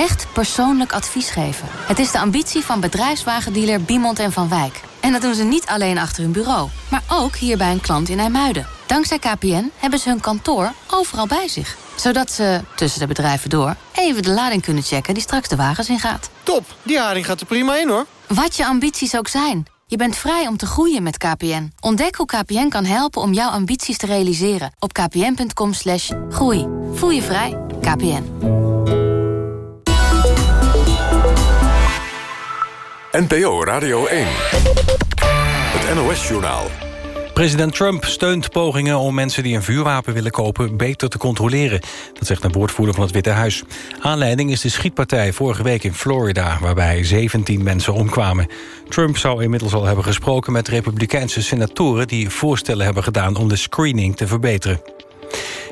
Echt persoonlijk advies geven. Het is de ambitie van bedrijfswagendealer Biemond en Van Wijk. En dat doen ze niet alleen achter hun bureau, maar ook hier bij een klant in IJmuiden. Dankzij KPN hebben ze hun kantoor overal bij zich. Zodat ze, tussen de bedrijven door, even de lading kunnen checken die straks de wagens ingaat. Top, die haring gaat er prima in hoor. Wat je ambities ook zijn, je bent vrij om te groeien met KPN. Ontdek hoe KPN kan helpen om jouw ambities te realiseren op kpn.com slash groei. Voel je vrij, KPN. NPO Radio 1. Het NOS-journaal. President Trump steunt pogingen om mensen die een vuurwapen willen kopen... beter te controleren. Dat zegt een woordvoerder van het Witte Huis. Aanleiding is de schietpartij vorige week in Florida... waarbij 17 mensen omkwamen. Trump zou inmiddels al hebben gesproken met republikeinse senatoren... die voorstellen hebben gedaan om de screening te verbeteren.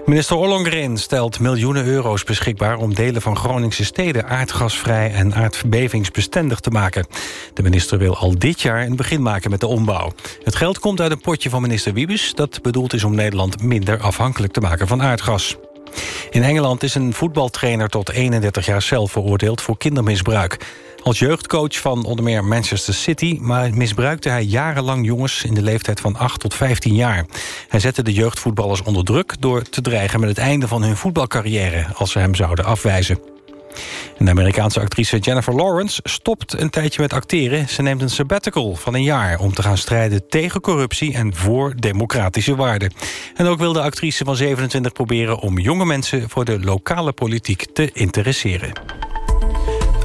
Minister Ollongren stelt miljoenen euro's beschikbaar... om delen van Groningse steden aardgasvrij en aardbevingsbestendig te maken. De minister wil al dit jaar een begin maken met de ombouw. Het geld komt uit een potje van minister Wiebes... dat bedoeld is om Nederland minder afhankelijk te maken van aardgas. In Engeland is een voetbaltrainer tot 31 jaar zelf veroordeeld voor kindermisbruik. Als jeugdcoach van onder meer Manchester City... maar misbruikte hij jarenlang jongens in de leeftijd van 8 tot 15 jaar. Hij zette de jeugdvoetballers onder druk... door te dreigen met het einde van hun voetbalcarrière... als ze hem zouden afwijzen. De Amerikaanse actrice Jennifer Lawrence stopt een tijdje met acteren. Ze neemt een sabbatical van een jaar om te gaan strijden tegen corruptie en voor democratische waarden. En ook wil de actrice van 27 proberen om jonge mensen voor de lokale politiek te interesseren.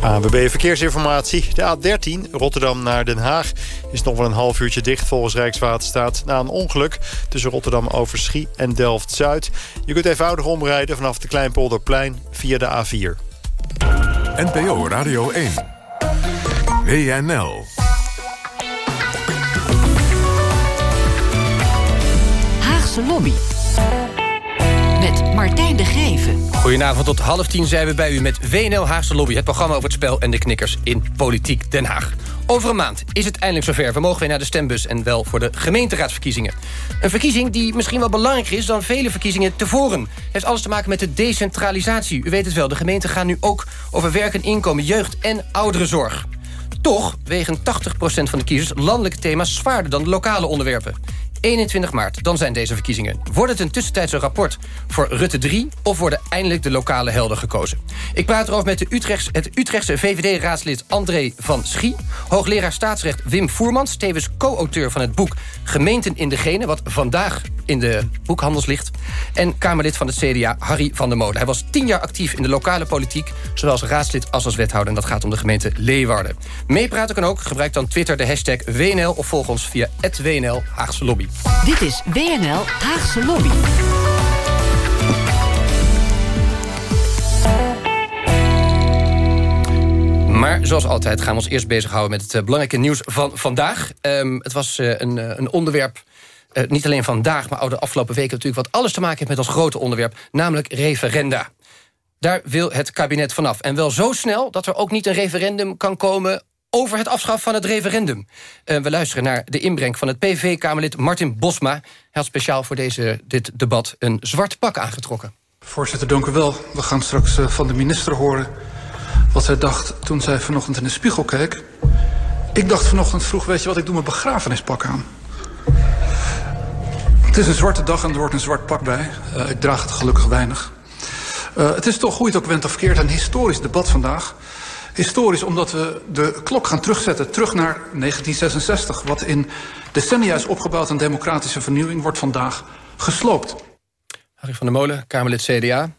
ANWB Verkeersinformatie. De A13 Rotterdam naar Den Haag is nog wel een half uurtje dicht volgens Rijkswaterstaat... na een ongeluk tussen Rotterdam Overschie en Delft-Zuid. Je kunt eenvoudig omrijden vanaf de Kleinpolderplein via de A4. NPO Radio 1. WNL. Haagse Lobby. Martijn de Geven. Goedenavond, tot half tien zijn we bij u met WNL Haagse Lobby... het programma over het spel en de knikkers in Politiek Den Haag. Over een maand is het eindelijk zover. We mogen weer naar de stembus en wel voor de gemeenteraadsverkiezingen. Een verkiezing die misschien wel belangrijker is dan vele verkiezingen tevoren. Heeft alles te maken met de decentralisatie. U weet het wel, de gemeenten gaan nu ook over werk en inkomen, jeugd en ouderenzorg. Toch wegen 80% van de kiezers landelijke thema's zwaarder dan de lokale onderwerpen. 21 maart, dan zijn deze verkiezingen. Wordt het een tussentijdse rapport voor Rutte 3... of worden eindelijk de lokale helden gekozen? Ik praat erover met de Utrechts, het Utrechtse VVD-raadslid André van Schie... hoogleraar staatsrecht Wim Voermans... tevens co-auteur van het boek Gemeenten in de Gene... wat vandaag in de boekhandels ligt... en Kamerlid van het CDA Harry van der Molen. Hij was tien jaar actief in de lokale politiek... zowel als raadslid als als wethouder. En dat gaat om de gemeente Leeuwarden. Meepraten kan ook. Gebruik dan Twitter de hashtag WNL... of volg ons via WNL Haagse Lobby. Dit is WNL Haagse Lobby. Maar zoals altijd gaan we ons eerst bezighouden met het eh, belangrijke nieuws van vandaag. Um, het was uh, een, uh, een, onderwerp, niet alleen vandaag, maar ook de afgelopen weken natuurlijk... wat alles te maken heeft met ons grote onderwerp, namelijk referenda. Daar wil het kabinet vanaf. En wel zo snel dat er ook niet een referendum kan komen over het afschaffen van het referendum. Uh, we luisteren naar de inbreng van het PV-Kamerlid Martin Bosma. Hij had speciaal voor deze, dit debat een zwart pak aangetrokken. Voorzitter, dank u wel. We gaan straks uh, van de minister horen wat zij dacht toen zij vanochtend in de spiegel keek. Ik dacht vanochtend vroeg, weet je wat, ik doe mijn begrafenispak aan. Het is een zwarte dag en er wordt een zwart pak bij. Uh, ik draag het gelukkig weinig. Het is toch, je het ook went of verkeerd, een historisch debat vandaag. Historisch omdat we de klok gaan terugzetten, terug naar 1966. Wat in decennia is opgebouwd aan democratische vernieuwing... wordt vandaag gesloopt. Harry van der Molen, Kamerlid CDA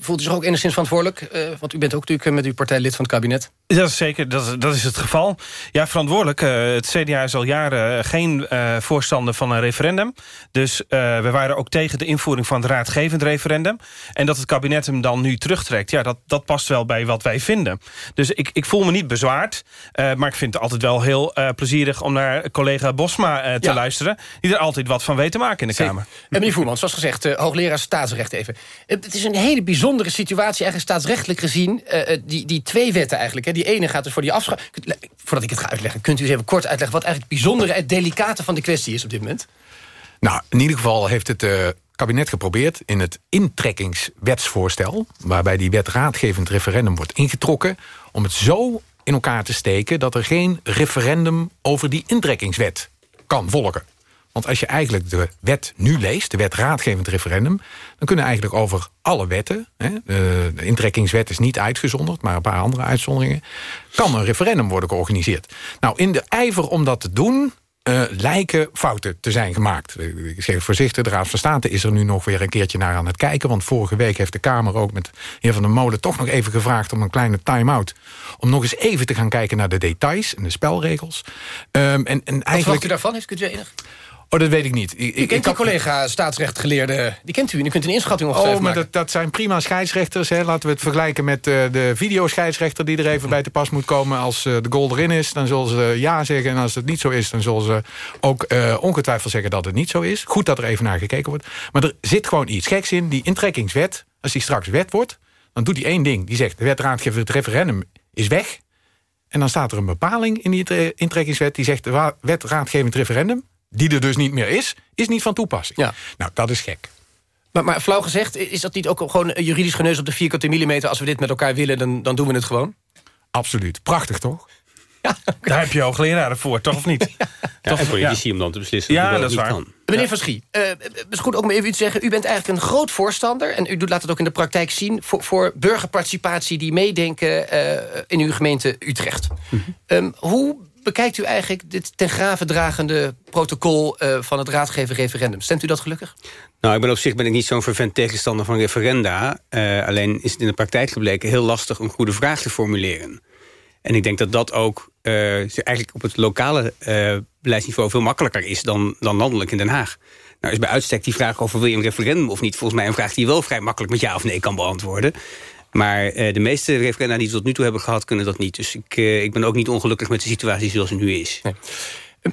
voelt u zich ook enigszins verantwoordelijk? Uh, want u bent ook natuurlijk met uw partij lid van het kabinet. Dat is zeker, dat, dat is het geval. Ja, verantwoordelijk. Uh, het CDA is al jaren geen uh, voorstander van een referendum. Dus we waren ook tegen de invoering van het raadgevend referendum. En dat het kabinet hem dan nu terugtrekt... ja, dat, dat past wel bij wat wij vinden. Dus ik, ik voel me niet bezwaard. maar ik vind het altijd wel heel plezierig om naar collega Bosma te ja. luisteren... die er altijd wat van weet te maken in de. Kamer. En meneer Voermans, zoals gezegd, hoogleraar staatsrecht even. het is een hele bijzondere bijzondere situatie, eigenlijk staatsrechtelijk gezien. Uh, die, die twee wetten eigenlijk. Hè. Die ene gaat dus voor die afspraak. Voordat ik het ga uitleggen, kunt u eens even kort uitleggen... wat eigenlijk het bijzondere en delicate van de kwestie is op dit moment? Nou, in ieder geval heeft het uh, kabinet geprobeerd... in het intrekkingswetsvoorstel... waarbij die wet raadgevend referendum wordt ingetrokken... om het zo in elkaar te steken... dat er geen referendum over die intrekkingswet kan volgen. Want als je eigenlijk de wet nu leest, de wet raadgevend referendum... dan kunnen eigenlijk over alle wetten... Hè, de intrekkingswet is niet uitgezonderd... maar een paar andere uitzonderingen... kan een referendum worden georganiseerd. Nou, in de ijver om dat te doen... Uh, lijken fouten te zijn gemaakt. Ik zeg voorzichtig, de Raad van State is er nu nog weer een keertje naar aan het kijken. Want vorige week heeft de Kamer ook met de heer Van der Molen... toch nog even gevraagd om een kleine time-out. Om nog eens even te gaan kijken naar de details en de spelregels. Um, en, en Wat eigenlijk... u daarvan? Heeft u het enig? Oh, dat weet ik niet. Ik, U kent die collega staatsrechtgeleerde, die kent u en u kunt een inschatting ongetwijfeld Oh, maar dat, dat zijn prima scheidsrechters. Hè. Laten we het vergelijken met uh, de videoscheidsrechter... die er even bij te pas moet komen. Als uh, de goal erin is, dan zullen ze ja zeggen. En als het niet zo is, dan zullen ze ook uh, ongetwijfeld zeggen... dat het niet zo is. Goed dat er even naar gekeken wordt. Maar er zit gewoon iets geks in. Die intrekkingswet, als die straks wet wordt... dan doet die één ding. Die zegt, de wet raadgever het referendum is weg. En dan staat er een bepaling in die intrekkingswet... die zegt, de wet raadgevend referendum die er dus niet meer is, is niet van toepassing. Ja. Nou, dat is gek. Maar, maar flauw gezegd, is dat niet ook gewoon juridisch geneus op de vierkante millimeter... als we dit met elkaar willen, dan, dan doen we het gewoon? Absoluut. Prachtig, toch? Ja, Daar heb je hoogleraren voor, toch of niet? Ja, toch, en politici om dan te beslissen Ja, dat is waar. kan. Meneer Van Schie, uh, het is goed ook om even u te zeggen... u bent eigenlijk een groot voorstander... en u doet, laat het ook in de praktijk zien... voor, voor burgerparticipatie die meedenken uh, in uw gemeente Utrecht. Mhm. um, hoe bekijkt u eigenlijk dit ten grave dragende protocol uh, van het raadgeven referendum? Stemt u dat gelukkig? Nou, ik ben op zich ben ik niet zo'n vervent tegenstander van referenda. Uh, alleen is het in de praktijk gebleken heel lastig een goede vraag te formuleren. En ik denk dat dat ook uh, eigenlijk op het lokale beleidsniveau veel makkelijker is dan, dan landelijk in Den Haag. Nou is bij uitstek die vraag over wil je een referendum of niet... volgens mij een vraag die je wel vrij makkelijk met ja of nee kan beantwoorden. Maar uh, de meeste referenda die we tot nu toe hebben gehad... kunnen dat niet. Dus ik, uh, ik ben ook niet ongelukkig met de situatie zoals het nu is. Nee.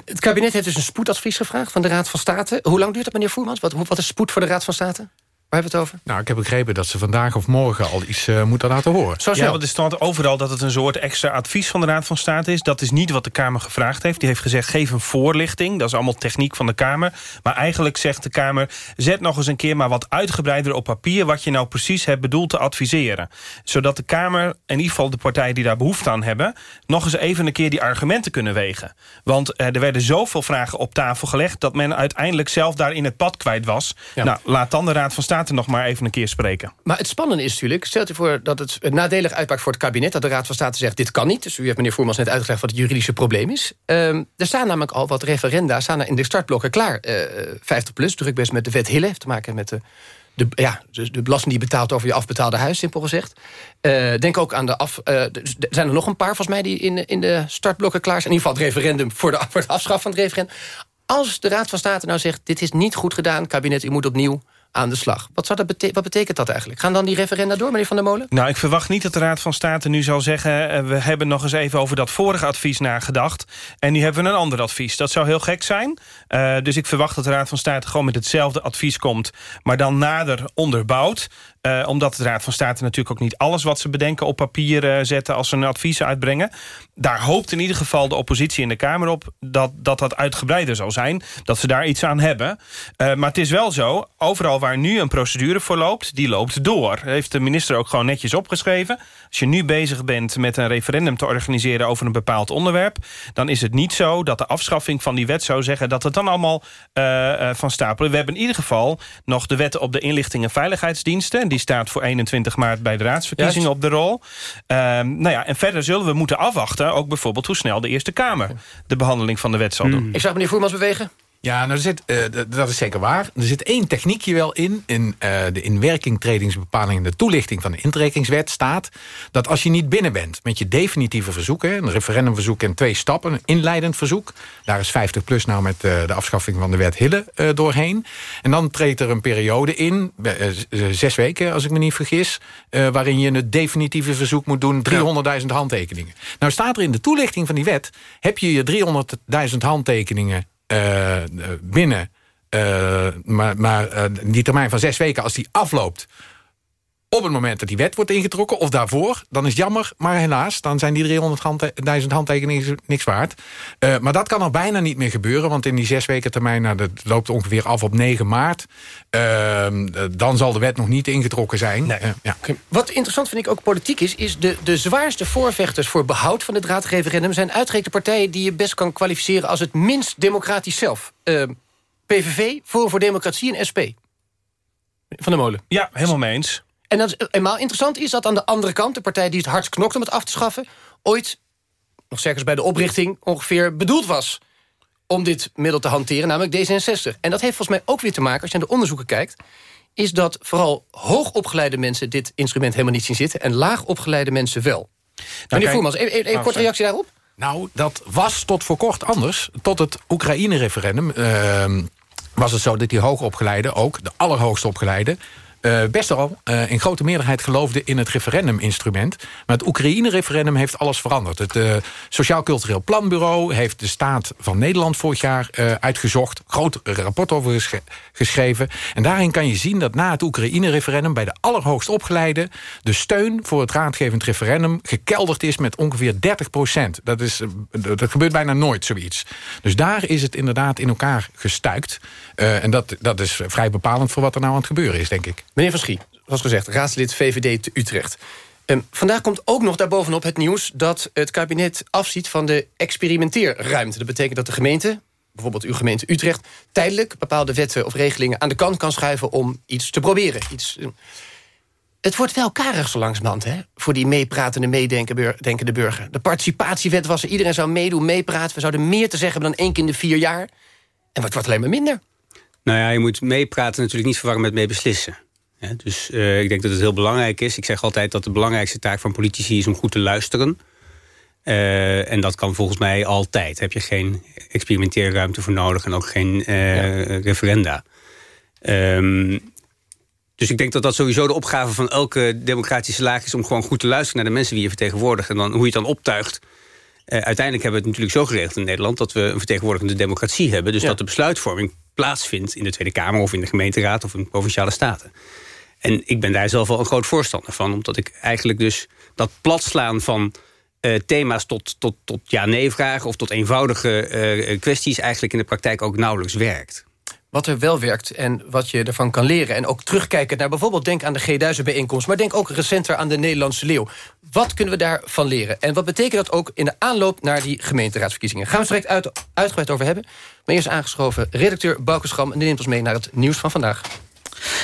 Het kabinet heeft dus een spoedadvies gevraagd van de Raad van State. Hoe lang duurt dat, meneer Voermans? Wat, wat is spoed voor de Raad van State? Waar hebben we het over? Nou, ik heb begrepen dat ze vandaag of morgen al iets uh, moeten laten horen. Zo ja, want er stond overal dat het een soort extra advies van de Raad van State is. Dat is niet wat de Kamer gevraagd heeft. Die heeft gezegd, geef een voorlichting. Dat is allemaal techniek van de Kamer. Maar eigenlijk zegt de Kamer, zet nog eens een keer maar wat uitgebreider op papier... wat je nou precies hebt bedoeld te adviseren. Zodat de Kamer, in ieder geval de partijen die daar behoefte aan hebben... nog eens even een keer die argumenten kunnen wegen. Want uh, er werden zoveel vragen op tafel gelegd... dat men uiteindelijk zelf daar in het pad kwijt was. Ja. Nou, laat dan de Raad van State nog maar even een keer spreken. Maar het spannende is natuurlijk... stelt u voor dat het nadelig uitpakt voor het kabinet... dat de Raad van State zegt, dit kan niet. Dus u heeft meneer Voermans net uitgelegd wat het juridische probleem is. Um, er staan namelijk al wat referenda staan er in de startblokken klaar. Uh, 50 plus, druk best met de wet Hille... te maken met de, de, ja, de, de belasting die betaalt over je afbetaalde huis, simpel gezegd. Uh, denk ook aan de af... Er zijn er nog een paar, volgens mij, die in, in de startblokken klaar zijn. In ieder geval het referendum voor, de, voor het afschaffen van het referendum. Als de Raad van State nou zegt, dit is niet goed gedaan... kabinet, u moet opnieuw aan de slag. Wat, zou dat wat betekent dat eigenlijk? Gaan dan die referenda door, meneer Van der Molen? Nou, ik verwacht niet dat de Raad van State nu zal zeggen... Uh, we hebben nog eens even over dat vorige advies nagedacht... en nu hebben we een ander advies. Dat zou heel gek zijn. Uh, dus ik verwacht dat de Raad van State gewoon met hetzelfde advies komt... maar dan nader onderbouwd. Uh, omdat de Raad van State natuurlijk ook niet alles wat ze bedenken... op papier zetten als ze een advies uitbrengen. Daar hoopt in ieder geval de oppositie in de Kamer op... dat dat, dat uitgebreider zal zijn, dat ze daar iets aan hebben. Maar het is wel zo, overal waar nu een procedure voor loopt... die loopt door. Heeft de minister ook gewoon netjes opgeschreven. Als je nu bezig bent met een referendum te organiseren... over een bepaald onderwerp... dan is het niet zo dat de afschaffing van die wet zou zeggen... dat het dan allemaal van stapelen. We hebben in ieder geval nog de wet op de inlichting en veiligheidsdiensten... Die staat voor 21 maart bij de raadsverkiezingen Juist. op de rol. Um, nou ja, en verder zullen we moeten afwachten... ook bijvoorbeeld hoe snel de Eerste Kamer... de behandeling van de wet zal doen. Hmm. Ik zag meneer Voermans bewegen. Ja, nou, uh, dat is zeker waar. Er zit één techniekje wel in. In uh, de inwerkingtredingsbepaling en de toelichting van de intrekkingswet staat... dat als je niet binnen bent met je definitieve verzoek... Hè, een referendumverzoek in twee stappen, een inleidend verzoek... daar is 50 plus nou met uh, de afschaffing van de wet Hille doorheen. En dan treedt er een periode in, zes weken als ik me niet vergis... waarin je het definitieve verzoek moet doen, 300.000 handtekeningen. Nou staat er in de toelichting van die wet... heb je je 300.000 handtekeningen uh, binnen. Uh, maar maar uh, die termijn van zes weken, als die afloopt... op het moment dat die wet wordt ingetrokken, of daarvoor... dan is het jammer, maar helaas, dan zijn die 300.000 handtekeningen niks waard. maar dat kan al bijna niet meer gebeuren... want in die zes weken termijn, nou, dat loopt ongeveer af op 9 maart... Ehm, dan zal de wet nog niet ingetrokken zijn. Nee. ja. Wat interessant vind ik ook politiek is... is de, de zwaarste voorvechters voor behoud van het raadreferendum... zijn uitgerekende partijen die je best kan kwalificeren... als het minst democratisch zelf. Uh, PVV, Forum voor Democratie en SP. Van de Molen. Ja, helemaal mee eens. En dat is eenmaal interessant is dat aan de andere kant... de partij die het hardst knokt om het af te schaffen... ooit, nog sterker bij de oprichting, ongeveer bedoeld was... om dit middel te hanteren, namelijk D66. En dat heeft volgens mij ook weer te maken, als je naar de onderzoeken kijkt... is dat vooral hoogopgeleide mensen dit instrument helemaal niet zien zitten... en laagopgeleide mensen wel. Meneer Voermans, even, even, korte reactie daarop. Nou, dat was tot voor kort anders. Tot het Oekraïne-referendum ehm, was het zo dat die hoogopgeleiden... ook de allerhoogst opgeleiden... eh, best wel eh, in grote meerderheid geloofden in het referenduminstrument. Maar het Oekraïne-referendum heeft alles veranderd. Het eh, Sociaal Cultureel Planbureau heeft de staat van Nederland vorig jaar uitgezocht. Groot rapport over geschreven. En daarin kan je zien dat na het Oekraïne-referendum... bij de allerhoogst opgeleiden de steun voor het raadgevend referendum... gekelderd is met ongeveer 30 procent. Dat, is, dat gebeurt bijna nooit zoiets. Dus daar is het inderdaad in elkaar gestuikt. En dat, dat is vrij bepalend voor wat er nou aan het gebeuren is, denk ik. Meneer Van Schie, zoals gezegd, raadslid VVD te Utrecht. Ehm, vandaag komt ook nog daarbovenop het nieuws... dat het kabinet afziet van de experimenteerruimte. Dat betekent dat de gemeente, bijvoorbeeld uw gemeente Utrecht... tijdelijk bepaalde wetten of regelingen aan de kant kan schuiven... om iets te proberen. Iets, eh, het wordt wel karig zo langzamerhand, hè? Voor die meepratende, meedenkende burger. De participatiewet was er, iedereen zou meedoen, meepraten. We zouden meer te zeggen hebben dan één keer in de vier jaar. En wat wordt alleen maar minder. Nou ja, je moet meepraten natuurlijk niet verwarren met meebeslissen. Ja, dus eh, ik denk dat het heel belangrijk is. Ik zeg altijd dat de belangrijkste taak van politici is om goed te luisteren. Eh, en dat kan volgens mij altijd. Heb je geen experimenteerruimte voor nodig en ook geen eh, referenda. Ehm, dus ik denk dat dat sowieso de opgave van elke democratische laag is... om gewoon goed te luisteren naar de mensen die je vertegenwoordigt... en dan, hoe je het dan optuigt. Uiteindelijk hebben we het natuurlijk zo geregeld in Nederland... dat we een vertegenwoordigende democratie hebben. Dus Ja. dat de besluitvorming plaatsvindt in de Tweede Kamer... of in de gemeenteraad of in provinciale staten. En ik ben daar zelf wel een groot voorstander van. Omdat ik eigenlijk dus dat platslaan van eh, thema's tot, tot, tot ja-nee-vragen... of tot eenvoudige eh, kwesties eigenlijk in de praktijk ook nauwelijks werkt. Wat er wel werkt en wat je ervan kan leren. En ook terugkijken naar bijvoorbeeld, denk aan de G1000-bijeenkomst... maar denk ook recenter aan de Nederlandse Leeuw. Wat kunnen we daarvan leren? En wat betekent dat ook in de aanloop naar die gemeenteraadsverkiezingen? Gaan we het direct uit, uitgebreid over hebben. Maar eerst aangeschoven redacteur Bouke Schram... en die neemt ons mee naar het nieuws van vandaag.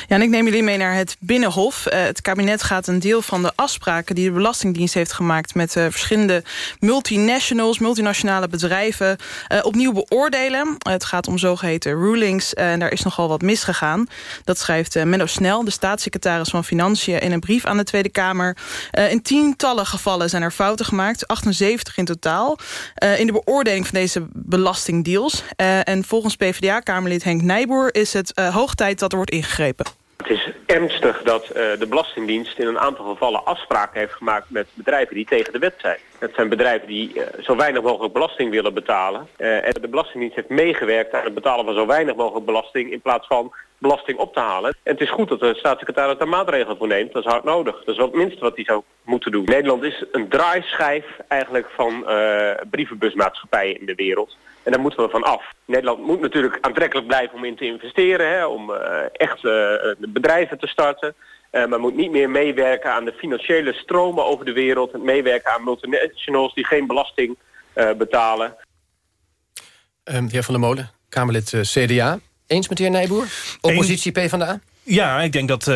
Ja, en ik neem jullie mee naar het Binnenhof. Eh, het kabinet gaat een deel van de afspraken die de Belastingdienst heeft gemaakt... met eh, verschillende multinationals, multinationale bedrijven... eh, opnieuw beoordelen. Het gaat om zogeheten rulings en daar is nogal wat misgegaan. Dat schrijft Menno Snel, de staatssecretaris van Financiën... in een brief aan de Tweede Kamer. In tientallen gevallen zijn er fouten gemaakt, 78 in totaal... in de beoordeling van deze belastingdeals. En volgens PvdA-kamerlid Henk Nijboer is het hoog tijd dat er wordt ingegrepen. Het is ernstig dat eh, de Belastingdienst in een aantal gevallen afspraken heeft gemaakt met bedrijven die tegen de wet zijn. Het zijn bedrijven die eh, zo weinig mogelijk belasting willen betalen. Eh, en de Belastingdienst heeft meegewerkt aan het betalen van zo weinig mogelijk belasting in plaats van belasting op te halen. En het is goed dat de staatssecretaris daar maatregelen voor neemt. Dat is hard nodig. Dat is wel het minste wat hij zou moeten doen. Nederland is een draaischijf eigenlijk van brievenbusmaatschappijen in de wereld. En daar moeten we van af. Nederland moet natuurlijk aantrekkelijk blijven om in te investeren, hè, om eh, echt eh, bedrijven te starten. Eh, maar moet niet meer meewerken aan de financiële stromen over de wereld. En meewerken aan multinationals die geen belasting eh, betalen. Ehm, de heer Van der Molen, Kamerlid CDA. Eens met de heer Nijboer? Oppositie PvdA? Ja, ik denk dat eh,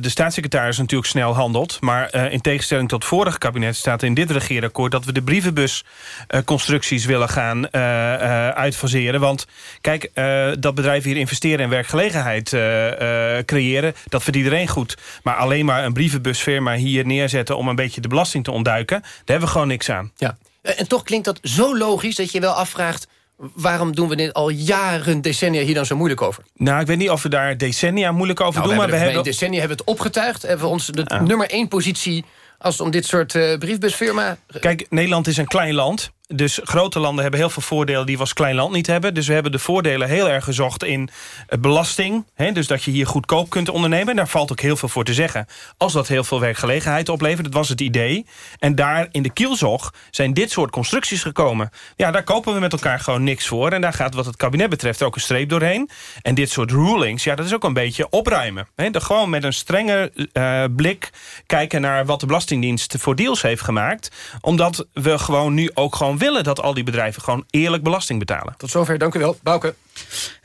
de staatssecretaris natuurlijk snel handelt. Maar eh, in tegenstelling tot het vorige kabinet staat in dit regeerakkoord... dat we de brievenbusconstructies willen gaan eh, eh, uitfaseren. Want kijk, eh, dat bedrijven hier investeren en werkgelegenheid eh, eh, creëren... dat vindt iedereen goed. Maar alleen maar een brievenbusfirma hier neerzetten... om een beetje de belasting te ontduiken, daar hebben we gewoon niks aan. Ja. Eh, En toch klinkt dat zo logisch dat je wel afvraagt... waarom doen we dit al jaren, decennia hier dan zo moeilijk over? Nou, ik weet niet of we daar decennia moeilijk over Nou, doen... we maar we hebben, decennia hebben we het opgetuigd. Hebben we ons de nummer één positie als het om dit soort eh, briefbusfirma... Kijk, Nederland is een klein land. Dus grote landen hebben heel veel voordelen die we als klein land niet hebben. Dus we hebben de voordelen heel erg gezocht in eh, belasting. Hè, dus dat je hier goedkoop kunt ondernemen. En daar valt ook heel veel voor te zeggen. Als dat heel veel werkgelegenheid oplevert, dat was het idee. En daar in de kielzog zijn dit soort constructies gekomen. Ja, daar kopen we met elkaar gewoon niks voor. En daar gaat wat het kabinet betreft ook een streep doorheen. En dit soort rulings, ja, dat is ook een beetje opruimen. Hè, gewoon met een strenge eh, blik kijken naar wat de Belastingdienst voor deals heeft gemaakt. Omdat we gewoon nu ook gewoon willen dat al die bedrijven gewoon eerlijk belasting betalen. Tot zover, dank u wel. Bouke.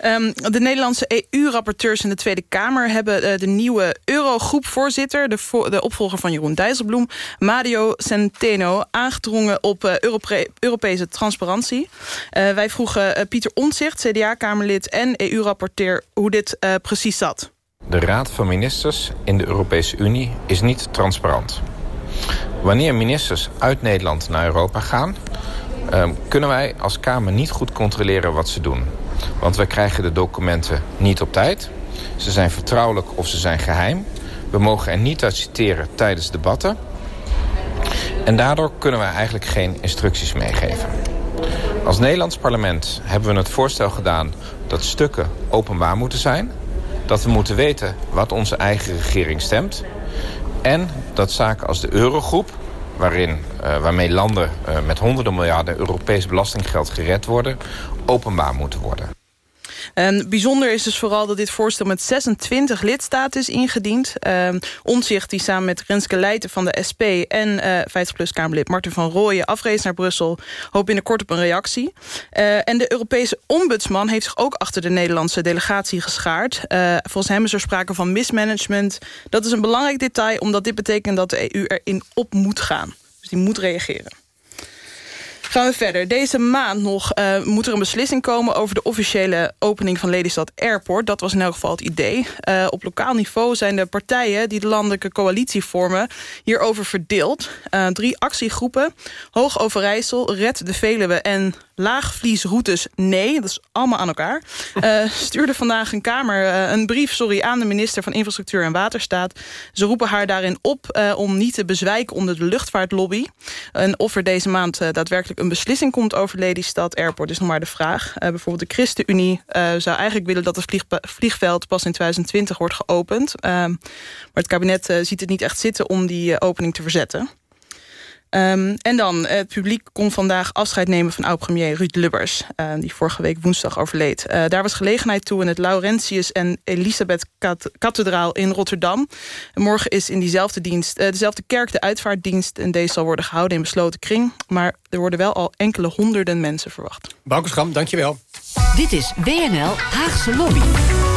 Um, de Nederlandse EU-rapporteurs in de Tweede Kamer... hebben uh, de nieuwe Eurogroep-voorzitter... De, vo de, opvolger van Jeroen Dijsselbloem... Mario Centeno, aangedrongen op uh, Europe Europese transparantie. Uh, wij vroegen Pieter Omtzigt, CDA-Kamerlid en EU-rapporteur... hoe dit precies zat. De Raad van Ministers in de Europese Unie is niet transparant. Wanneer ministers uit Nederland naar Europa gaan... Uh, kunnen wij als Kamer niet goed controleren wat ze doen. Want we krijgen de documenten niet op tijd. Ze zijn vertrouwelijk of ze zijn geheim. We mogen er niet uit citeren tijdens debatten. En daardoor kunnen we eigenlijk geen instructies meegeven. Als Nederlands parlement hebben we het voorstel gedaan... dat stukken openbaar moeten zijn. Dat we moeten weten wat onze eigen regering stemt. En dat zaken als de Eurogroep waarin, uh, waarmee landen uh, met honderden miljarden Europees belastinggeld gered worden, openbaar moeten worden. En bijzonder is dus vooral dat dit voorstel met 26 lidstaten is ingediend. Omtzigt die samen met Renske Leijten van de SP... en uh, 50PLUS-Kamerlid Martin van Rooyen afrees naar Brussel... hoopt binnenkort op een reactie. Uh, en de Europese ombudsman heeft zich ook achter de Nederlandse delegatie geschaard. Uh, volgens hem is er sprake van mismanagement. Dat is een belangrijk detail, omdat dit betekent dat de EU erin op moet gaan. Dus die moet reageren. Gaan we verder. Deze maand nog uh, moet er een beslissing komen... over de officiële opening van Lelystad Airport. Dat was in elk geval het idee. Uh, op lokaal niveau zijn de partijen die de landelijke coalitie vormen... hierover verdeeld. Uh, drie actiegroepen. Hoog Overijssel, Red de Veluwe en laagvliesroutes nee. Dat is allemaal aan elkaar. Uh, stuurde vandaag een, kamer, een brief sorry, aan de minister van Infrastructuur en Waterstaat. Ze roepen haar daarin op om niet te bezwijken onder de luchtvaartlobby. En of er deze maand daadwerkelijk een beslissing komt over Lelystad Airport is nog maar de vraag. bijvoorbeeld de ChristenUnie zou eigenlijk willen dat het vlieg, vliegveld pas in 2020 wordt geopend. maar het kabinet ziet het niet echt zitten om die opening te verzetten. Um, en dan, het publiek kon vandaag afscheid nemen van oud-premier Ruud Lubbers... Uh, die vorige week woensdag overleed. Uh, daar was gelegenheid toe in het Laurentius en Elisabeth Kathedraal in Rotterdam. En morgen is in diezelfde dienst, uh, dezelfde kerk de uitvaartdienst... en deze zal worden gehouden in besloten kring. Maar er worden wel al enkele honderden mensen verwacht. Bouke dankjewel. Dit is WNL Haagse Lobby.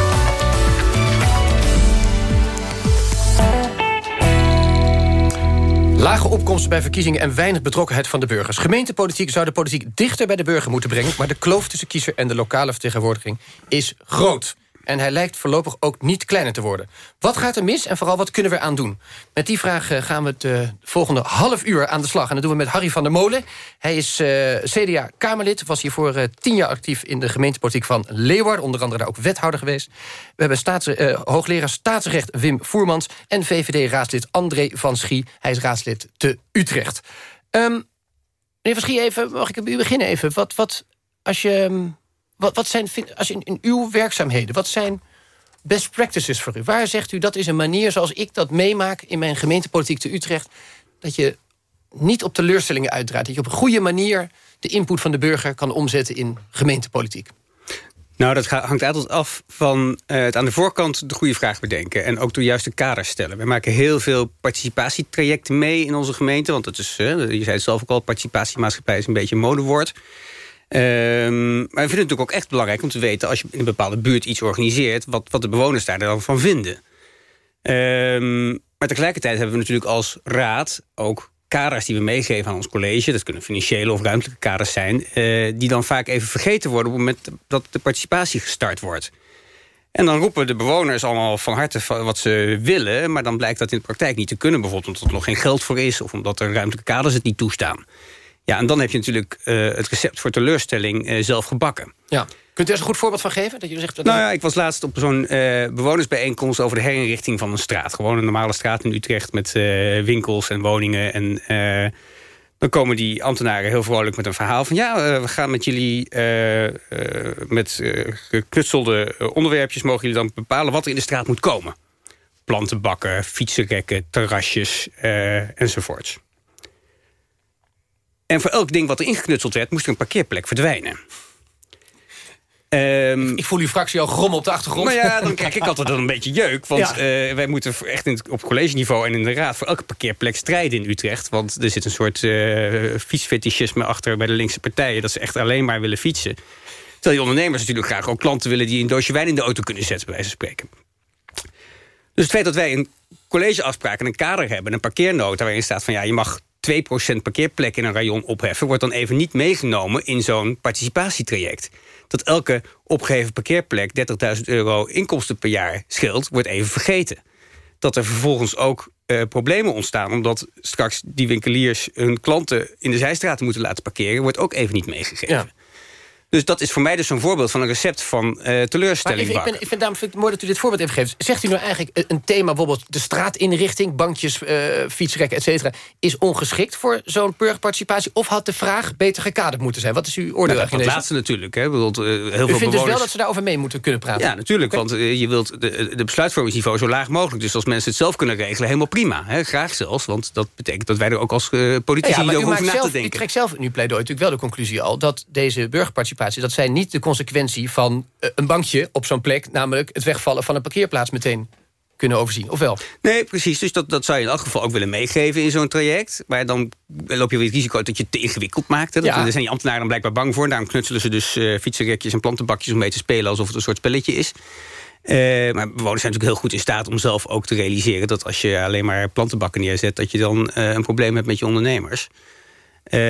Lage opkomsten bij verkiezingen en weinig betrokkenheid van de burgers. Gemeentepolitiek zou de politiek dichter bij de burger moeten brengen... maar de kloof tussen kiezer en de lokale vertegenwoordiging is groot. En hij lijkt voorlopig ook niet kleiner te worden. Wat gaat er mis en vooral wat kunnen we aan doen? Met die vraag eh, gaan we het uh, volgende half uur aan de slag. En dat doen we met Harry van der Molen. Hij is uh, CDA-Kamerlid. Was hiervoor tien jaar actief in de gemeentepolitiek van Leeuwarden. Onder andere daar ook wethouder geweest. We hebben staats, hoogleraar staatsrecht Wim Voermans... en VVD-raadslid André van Schie. Hij is raadslid te Utrecht. Um, meneer van Schie, even, mag ik bij u beginnen even? Wat, wat als je... Um, wat, wat zijn, als in, in uw werkzaamheden, wat zijn best practices voor u? Waar zegt u dat is een manier zoals ik dat meemaak in mijn gemeentepolitiek te Utrecht... dat je niet op teleurstellingen uitdraait. Dat je op een goede manier de input van de burger kan omzetten in gemeentepolitiek. Nou, dat hangt altijd af van uh, het aan de voorkant de goede vraag bedenken. En ook de juiste kaders stellen. We maken heel veel participatietrajecten mee in onze gemeente. Want het is, je zei het zelf ook al, participatiemaatschappij is een beetje een modewoord. Um, maar we vinden het natuurlijk ook echt belangrijk om te weten... als je in een bepaalde buurt iets organiseert... wat, wat de bewoners daar dan van vinden. Um, maar tegelijkertijd hebben we natuurlijk als raad ook kaders die we meegeven aan ons college... dat kunnen financiële of ruimtelijke kaders zijn... Uh, die dan vaak even vergeten worden op het moment dat de participatie gestart wordt. En dan roepen de bewoners allemaal van harte wat ze willen... maar dan blijkt dat in de praktijk niet te kunnen. Bijvoorbeeld omdat er nog geen geld voor is... of omdat er ruimtelijke kaders het niet toestaan. Ja, en dan heb je natuurlijk uh, het recept voor teleurstelling uh, zelf gebakken. Ja. Kunt u er een goed voorbeeld van geven? Dat je zegt, dat nou ja, ik was laatst op zo'n uh, bewonersbijeenkomst... over de herinrichting van een straat. Gewoon een normale straat in Utrecht met winkels en woningen. En dan komen die ambtenaren heel vrolijk met een verhaal van... ja, we gaan met jullie met geknutselde onderwerpjes... mogen jullie dan bepalen wat er in de straat moet komen. Plantenbakken, fietsenrekken, terrasjes enzovoorts. En voor elk ding wat er ingeknutseld werd... moest er een parkeerplek verdwijnen. Ehm, ik voel uw fractie al grommen op de achtergrond. Maar ja, dan krijg ik altijd een beetje jeuk. Want Ja. eh, wij moeten echt in, op college-niveau en in de raad... voor elke parkeerplek strijden in Utrecht. Want er zit een soort eh fietsfetischisme achter bij de linkse partijen... dat ze echt alleen maar willen fietsen. Terwijl die ondernemers natuurlijk graag ook klanten willen... die een doosje wijn in de auto kunnen zetten, bij wijze van spreken. Dus het feit dat wij een collegeafspraak en een kader hebben... een parkeernota waarin staat van... ja, je mag 2% parkeerplek in een rayon opheffen... wordt dan even niet meegenomen in zo'n participatietraject. Dat elke opgeheven parkeerplek 30.000 euro inkomsten per jaar scheelt... wordt even vergeten. Dat er vervolgens ook eh, problemen ontstaan... omdat straks die winkeliers hun klanten in de zijstraten moeten laten parkeren... wordt ook even niet meegegeven. Dus dat is voor mij dus zo'n voorbeeld van een recept van eh, Maar teleurstelling ik, ben, ik vind daarom vind ik het mooi dat u dit voorbeeld even geeft. Zegt u nou eigenlijk een- een thema, bijvoorbeeld de straatinrichting... bankjes, eh fietsrekken, et cetera... is ongeschikt voor zo'n burgerparticipatie? Of had de vraag beter gekaderd moeten zijn? Wat is uw oordeel Nou, dat laatste natuurlijk. Hè. Eh, heel U veel vindt dus bewoners... wel dat ze daarover mee moeten kunnen praten? Ja, natuurlijk, want eh, je wilt de, de besluitvormingsniveau zo laag mogelijk. Dus als mensen het zelf kunnen regelen, helemaal prima. Hè. Graag zelfs, want dat betekent dat wij er ook als eh, politici Ja, maar u, over na te zelf, u denken. trekt zelf in uw pleidooi natuurlijk wel de conclusie al... dat deze burgerparticipatie, dat zij niet de consequentie van eh, een bankje op zo'n plek... namelijk het wegvallen van een parkeerplaats meteen kunnen overzien, of wel? Nee, precies. Dus dat, dat zou je in elk geval ook willen meegeven in zo'n traject. Maar dan loop je weer het risico dat je het te ingewikkeld maakt. Hè. Dat, Ja. Daar zijn die ambtenaren dan blijkbaar bang voor. Daarom knutselen ze dus eh fietsenrekjes en plantenbakjes om mee te spelen... alsof het een soort spelletje is. Eh, maar bewoners zijn natuurlijk heel goed in staat om zelf ook te realiseren... dat als je alleen maar plantenbakken neerzet... dat je dan een probleem hebt met je ondernemers. Eh,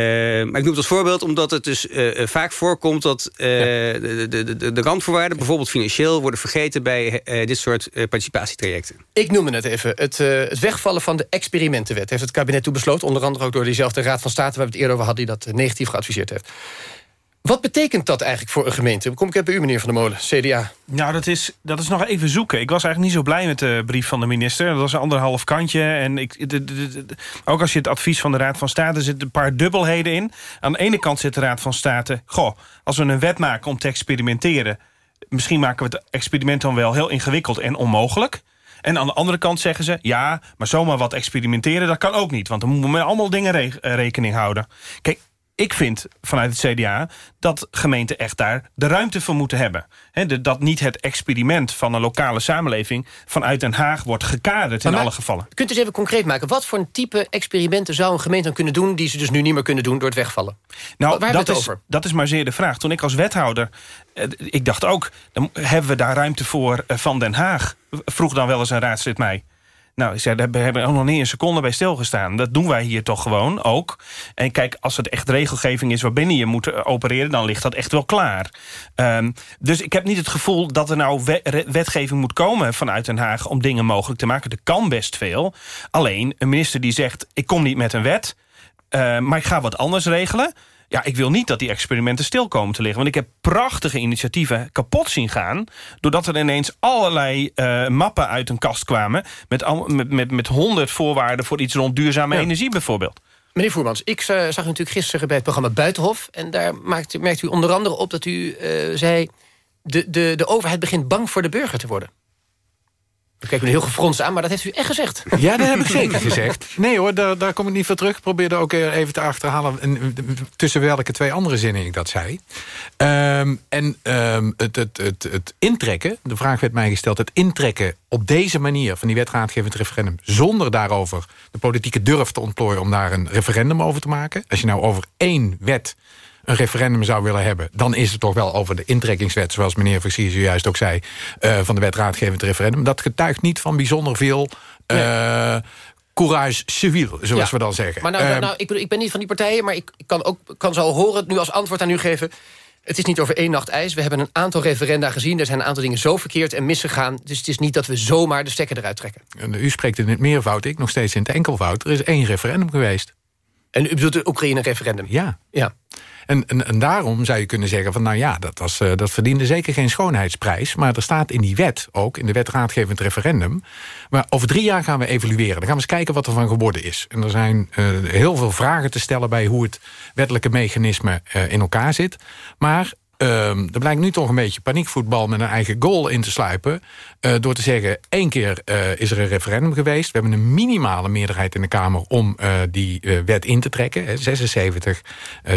maar ik noem het als voorbeeld omdat het dus eh, eh, vaak voorkomt... dat de, de, de, de randvoorwaarden, bijvoorbeeld financieel... worden vergeten bij dit soort participatietrajecten. Ik noemde het even. Het, het wegvallen van de experimentenwet heeft het kabinet toen besloten. Onder andere ook door diezelfde Raad van State... waar we het eerder over hadden, die dat negatief geadviseerd heeft. Wat betekent dat eigenlijk voor een gemeente? Kom ik even bij u, meneer Van der Molen, CDA. Nou, dat is, dat is nog even zoeken. Ik was eigenlijk niet zo blij met de brief van de minister. Dat was een anderhalf kantje. En ik, ook als je het advies van de Raad van State... zitten een paar dubbelheden in. Aan de ene kant zit de Raad van State... goh, als we een wet maken om te experimenteren... misschien maken we het experiment dan wel heel ingewikkeld en onmogelijk... En aan de andere kant zeggen ze... ja, maar zomaar wat experimenteren, dat kan ook niet. Want dan moeten we met allemaal dingen re- rekening houden. Kijk, ik vind vanuit het CDA dat gemeenten echt daar de ruimte voor moeten hebben. He, de- dat niet het experiment van een lokale samenleving... vanuit Den Haag wordt gekaderd in Maar- alle gevallen. Kunt u eens even concreet maken? Wat voor een type experimenten zou een gemeente dan kunnen doen... die ze dus nu niet meer kunnen doen door het wegvallen? Nou, Waar dat het is, over? dat is maar zeer de vraag. Toen ik als wethouder, eh, ik dacht ook... dan hebben we daar ruimte voor eh, van Den Haag? Vroeg dan wel eens een raadslid mij. Nou, ik zei, daar hebben we nog niet een seconde bij stilgestaan. Dat doen wij hier toch gewoon ook. En kijk, als het echt regelgeving is waarbinnen je moet eh, opereren... dan ligt dat echt wel klaar. Ehm, dus ik heb niet het gevoel dat er nou wetgeving moet komen vanuit Den Haag... om dingen mogelijk te maken. Er kan best veel. Alleen, een minister die zegt, ik kom niet met een wet... Uh, maar ik ga wat anders regelen. Ja, ik wil niet dat die experimenten stil komen te liggen. Want ik heb prachtige initiatieven kapot zien gaan... doordat er ineens allerlei uh, mappen uit een kast kwamen... met, al, met, met, met 100 voorwaarden voor iets rond duurzame ja. energie bijvoorbeeld. Meneer Voermans, ik zag u natuurlijk gisteren bij het programma Buitenhof... en daar maakt, merkt u onder andere op dat u uh, zei... De, de, de overheid begint bang voor de burger te worden. Ik kijk me heel gefronst aan, maar dat heeft u echt gezegd. Ja, dat heb ik zeker gezegd. Nee hoor, daar, daar kom ik niet voor terug. Ik probeerde ook even te achterhalen... tussen welke twee andere zinnen ik dat zei. Um, en um, het, het, het, het intrekken, de vraag werd mij gesteld... het intrekken op deze manier van die wetraadgevend referendum... zonder daarover de politieke durf te ontplooien... om daar een referendum over te maken. Als je nou over één wet een referendum zou willen hebben... dan is het toch wel over de intrekkingswet... zoals meneer Versier zojuist ook zei... Uh, van de wet raadgevend referendum. Dat getuigt niet van bijzonder veel... Uh, nee. Courage civiel, zoals ja. we dan zeggen. Maar nou, nou, nou ik, bedoel, ik ben niet van die partijen... maar ik kan, ook, kan zo horen nu als antwoord aan u geven... Het is niet over één nacht ijs. We hebben een aantal referenda gezien. Er zijn een aantal dingen zo verkeerd en misgegaan. Dus het is niet dat we zomaar de stekker eruit trekken. En u spreekt in het meervoud, ik nog steeds in het enkelvoud. Er is één referendum geweest. En u bedoelt het Oekraïne-referendum? Ja. ja. En, en, en, daarom zou je kunnen zeggen van... nou ja, dat, was, uh, dat verdiende zeker geen schoonheidsprijs... maar er staat in die wet ook, in de wet raadgevend referendum... maar over drie jaar gaan we evalueren. Dan gaan we eens kijken wat er van geworden is. En er zijn uh, heel veel vragen te stellen... bij hoe het wettelijke mechanisme uh, in elkaar zit. Maar Um, er blijkt nu toch een beetje paniekvoetbal met een eigen goal in te sluipen. Uh, door te zeggen, één keer uh, is er een referendum geweest. We hebben een minimale meerderheid in de Kamer om uh, die wet in te trekken. Hè. 76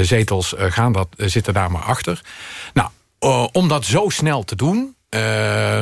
zetels gaan dat, zitten daar maar achter. Nou, om dat zo snel te doen...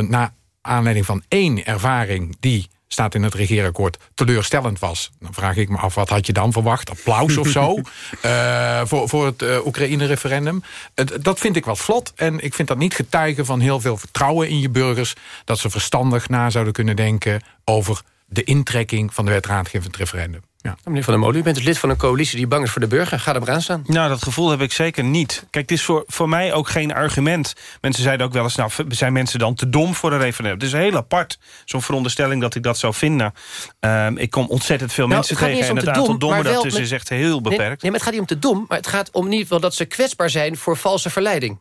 Naar aanleiding van één ervaring die staat in het regeerakkoord, teleurstellend was. Dan vraag ik me af, wat had je dan verwacht? Applaus of zo? uh, voor, voor het uh, Oekraïne-referendum. Uh, dat vind ik wat vlot. En ik vind dat niet getuigen van heel veel vertrouwen in je burgers... dat ze verstandig na zouden kunnen denken... over de intrekking van de wet raadgevend referendum. Ja. Meneer Van der Molen, u bent het lid van een coalitie die bang is voor de burger. Ga er maar aan staan. Nou, dat gevoel heb ik zeker niet. Kijk, het is voor, voor mij ook geen argument. Mensen zeiden ook wel eens, nou, zijn mensen dan te dom voor een referendum? Het is heel apart, zo'n veronderstelling dat ik dat zou vinden. Um, ik kom ontzettend veel nou, mensen tegen... en het dom, aantal dommen dat met, is echt heel beperkt. Nee, nee, maar het gaat niet om te dom, maar het gaat om ieder geval... dat ze kwetsbaar zijn voor valse verleiding.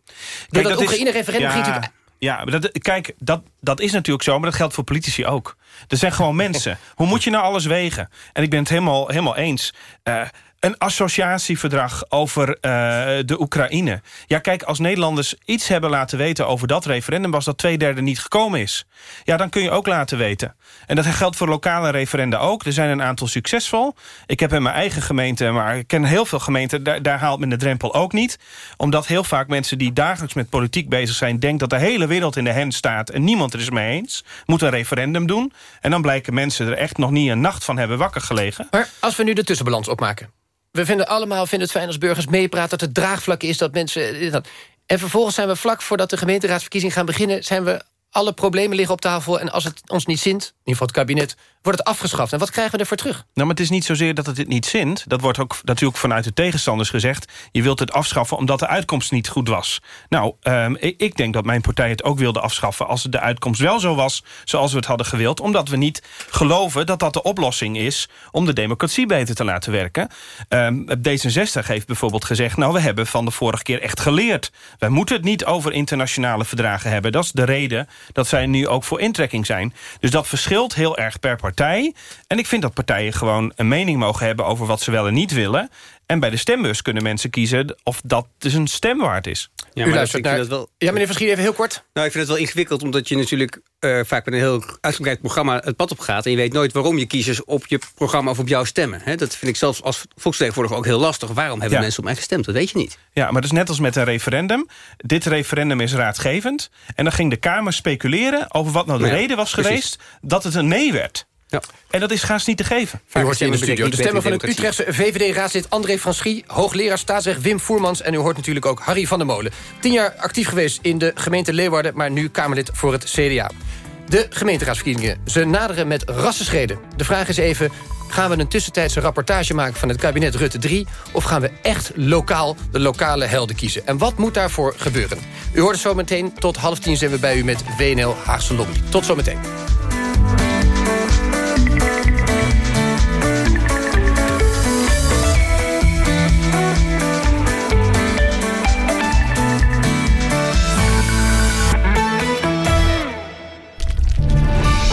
Kijk, dat, dat Oekraïne-referendum ja, ging natuurlijk... Ja, maar dat, kijk, dat, dat is natuurlijk zo, maar dat geldt voor politici ook. Er zijn gewoon mensen. Hoe moet je nou alles wegen? En ik ben het helemaal, helemaal eens. Uh, een associatieverdrag over uh, de Oekraïne. Ja, kijk, als Nederlanders iets hebben laten weten over dat referendum... was dat twee derde niet gekomen is. Ja, dan kun je ook laten weten. En dat geldt voor lokale referenda ook. Er zijn een aantal succesvol. Ik heb in mijn eigen gemeente, maar ik ken heel veel gemeenten... daar, daar haalt men de drempel ook niet. Omdat heel vaak mensen die dagelijks met politiek bezig zijn... denken dat de hele wereld in de hand staat en niemand er is mee eens. Moet een referendum doen. En dan blijken mensen er echt nog niet een nacht van hebben wakker gelegen. Maar als we nu de tussenbalans opmaken we vinden allemaal vinden het fijn als burgers meepraten... dat het draagvlak is, dat mensen... En vervolgens zijn we vlak voordat de gemeenteraadsverkiezingen gaan beginnen... zijn we alle problemen liggen op tafel en als het ons niet zint... in ieder geval het kabinet, wordt het afgeschaft. En wat krijgen we ervoor terug? Nou, maar het is niet zozeer dat het dit niet zint. Dat wordt ook natuurlijk vanuit de tegenstanders gezegd. Je wilt het afschaffen omdat de uitkomst niet goed was. Nou, ik, ik, denk dat mijn partij het ook wilde afschaffen... als de uitkomst wel zo was zoals we het hadden gewild. Omdat we niet geloven dat dat de oplossing is... om de democratie beter te laten werken. Um, D66 heeft bijvoorbeeld gezegd... nou, we hebben van de vorige keer echt geleerd. Wij moeten het niet over internationale verdragen hebben. Dat is de reden dat zij nu ook voor intrekking zijn. Dus dat verschilt heel erg per partij. En ik vind dat partijen gewoon een mening mogen hebben... over wat ze wel en niet willen. En bij de stembus kunnen mensen kiezen of dat dus een stem waard is. Ja, U luistert naar... Wel... Ja, meneer Verschier, even heel kort. Nou, ik vind het wel ingewikkeld, omdat je natuurlijk uh, vaak met een heel uitgebreid programma het pad op gaat. En je weet nooit waarom je kiezers op je programma of op jou stemmen. He, dat vind ik zelfs als volksvertegenwoordiger ook heel lastig. Waarom hebben Ja. mensen op mij gestemd? Dat weet je niet. Ja, maar dat is net als met een referendum. Dit referendum is raadgevend. En dan ging de Kamer speculeren over wat nou de Ja, reden was precies. geweest... dat het een nee werd. En dat is gaans niet te geven. U hoort hier in de studio de stemmen van het Utrechtse VVD-raadslid André van Schie... hoogleraar staatsrecht Wim Voermans... en u hoort natuurlijk ook Harry van der Molen. Tien jaar actief geweest in de gemeente Leeuwarden... maar nu Kamerlid voor het CDA. De gemeenteraadsverkiezingen, ze naderen met rassenschreden. De vraag is even, gaan we een tussentijdse rapportage maken... van het kabinet Rutte 3... of gaan we echt lokaal de lokale helden kiezen? En wat moet daarvoor gebeuren? U hoort het zo meteen. Tot half tien zijn we bij u met WNL Haagse Lobby. Tot zometeen.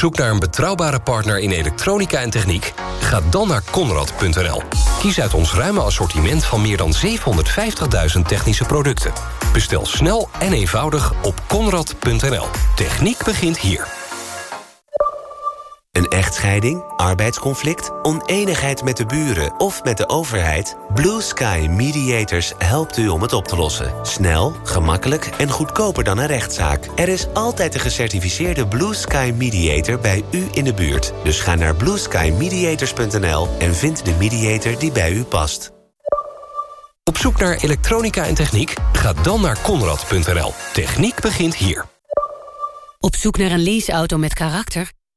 Zoek naar een betrouwbare partner in elektronica en techniek? Ga dan naar Conrad.nl. Kies uit ons ruime assortiment van meer dan 750.000 technische producten. Bestel snel en eenvoudig op Conrad.nl. Techniek begint hier. Een echtscheiding, arbeidsconflict, oneenigheid met de buren of met de overheid? Blue Sky Mediators helpt u om het op te lossen. Snel, gemakkelijk en goedkoper dan een rechtszaak. Er is altijd een gecertificeerde Blue Sky Mediator bij u in de buurt. Dus ga naar blueskymediators.nl en vind de mediator die bij u past. Op zoek naar elektronica en techniek? Ga dan naar Conrad.nl. Techniek begint hier. Op zoek naar een leaseauto met karakter?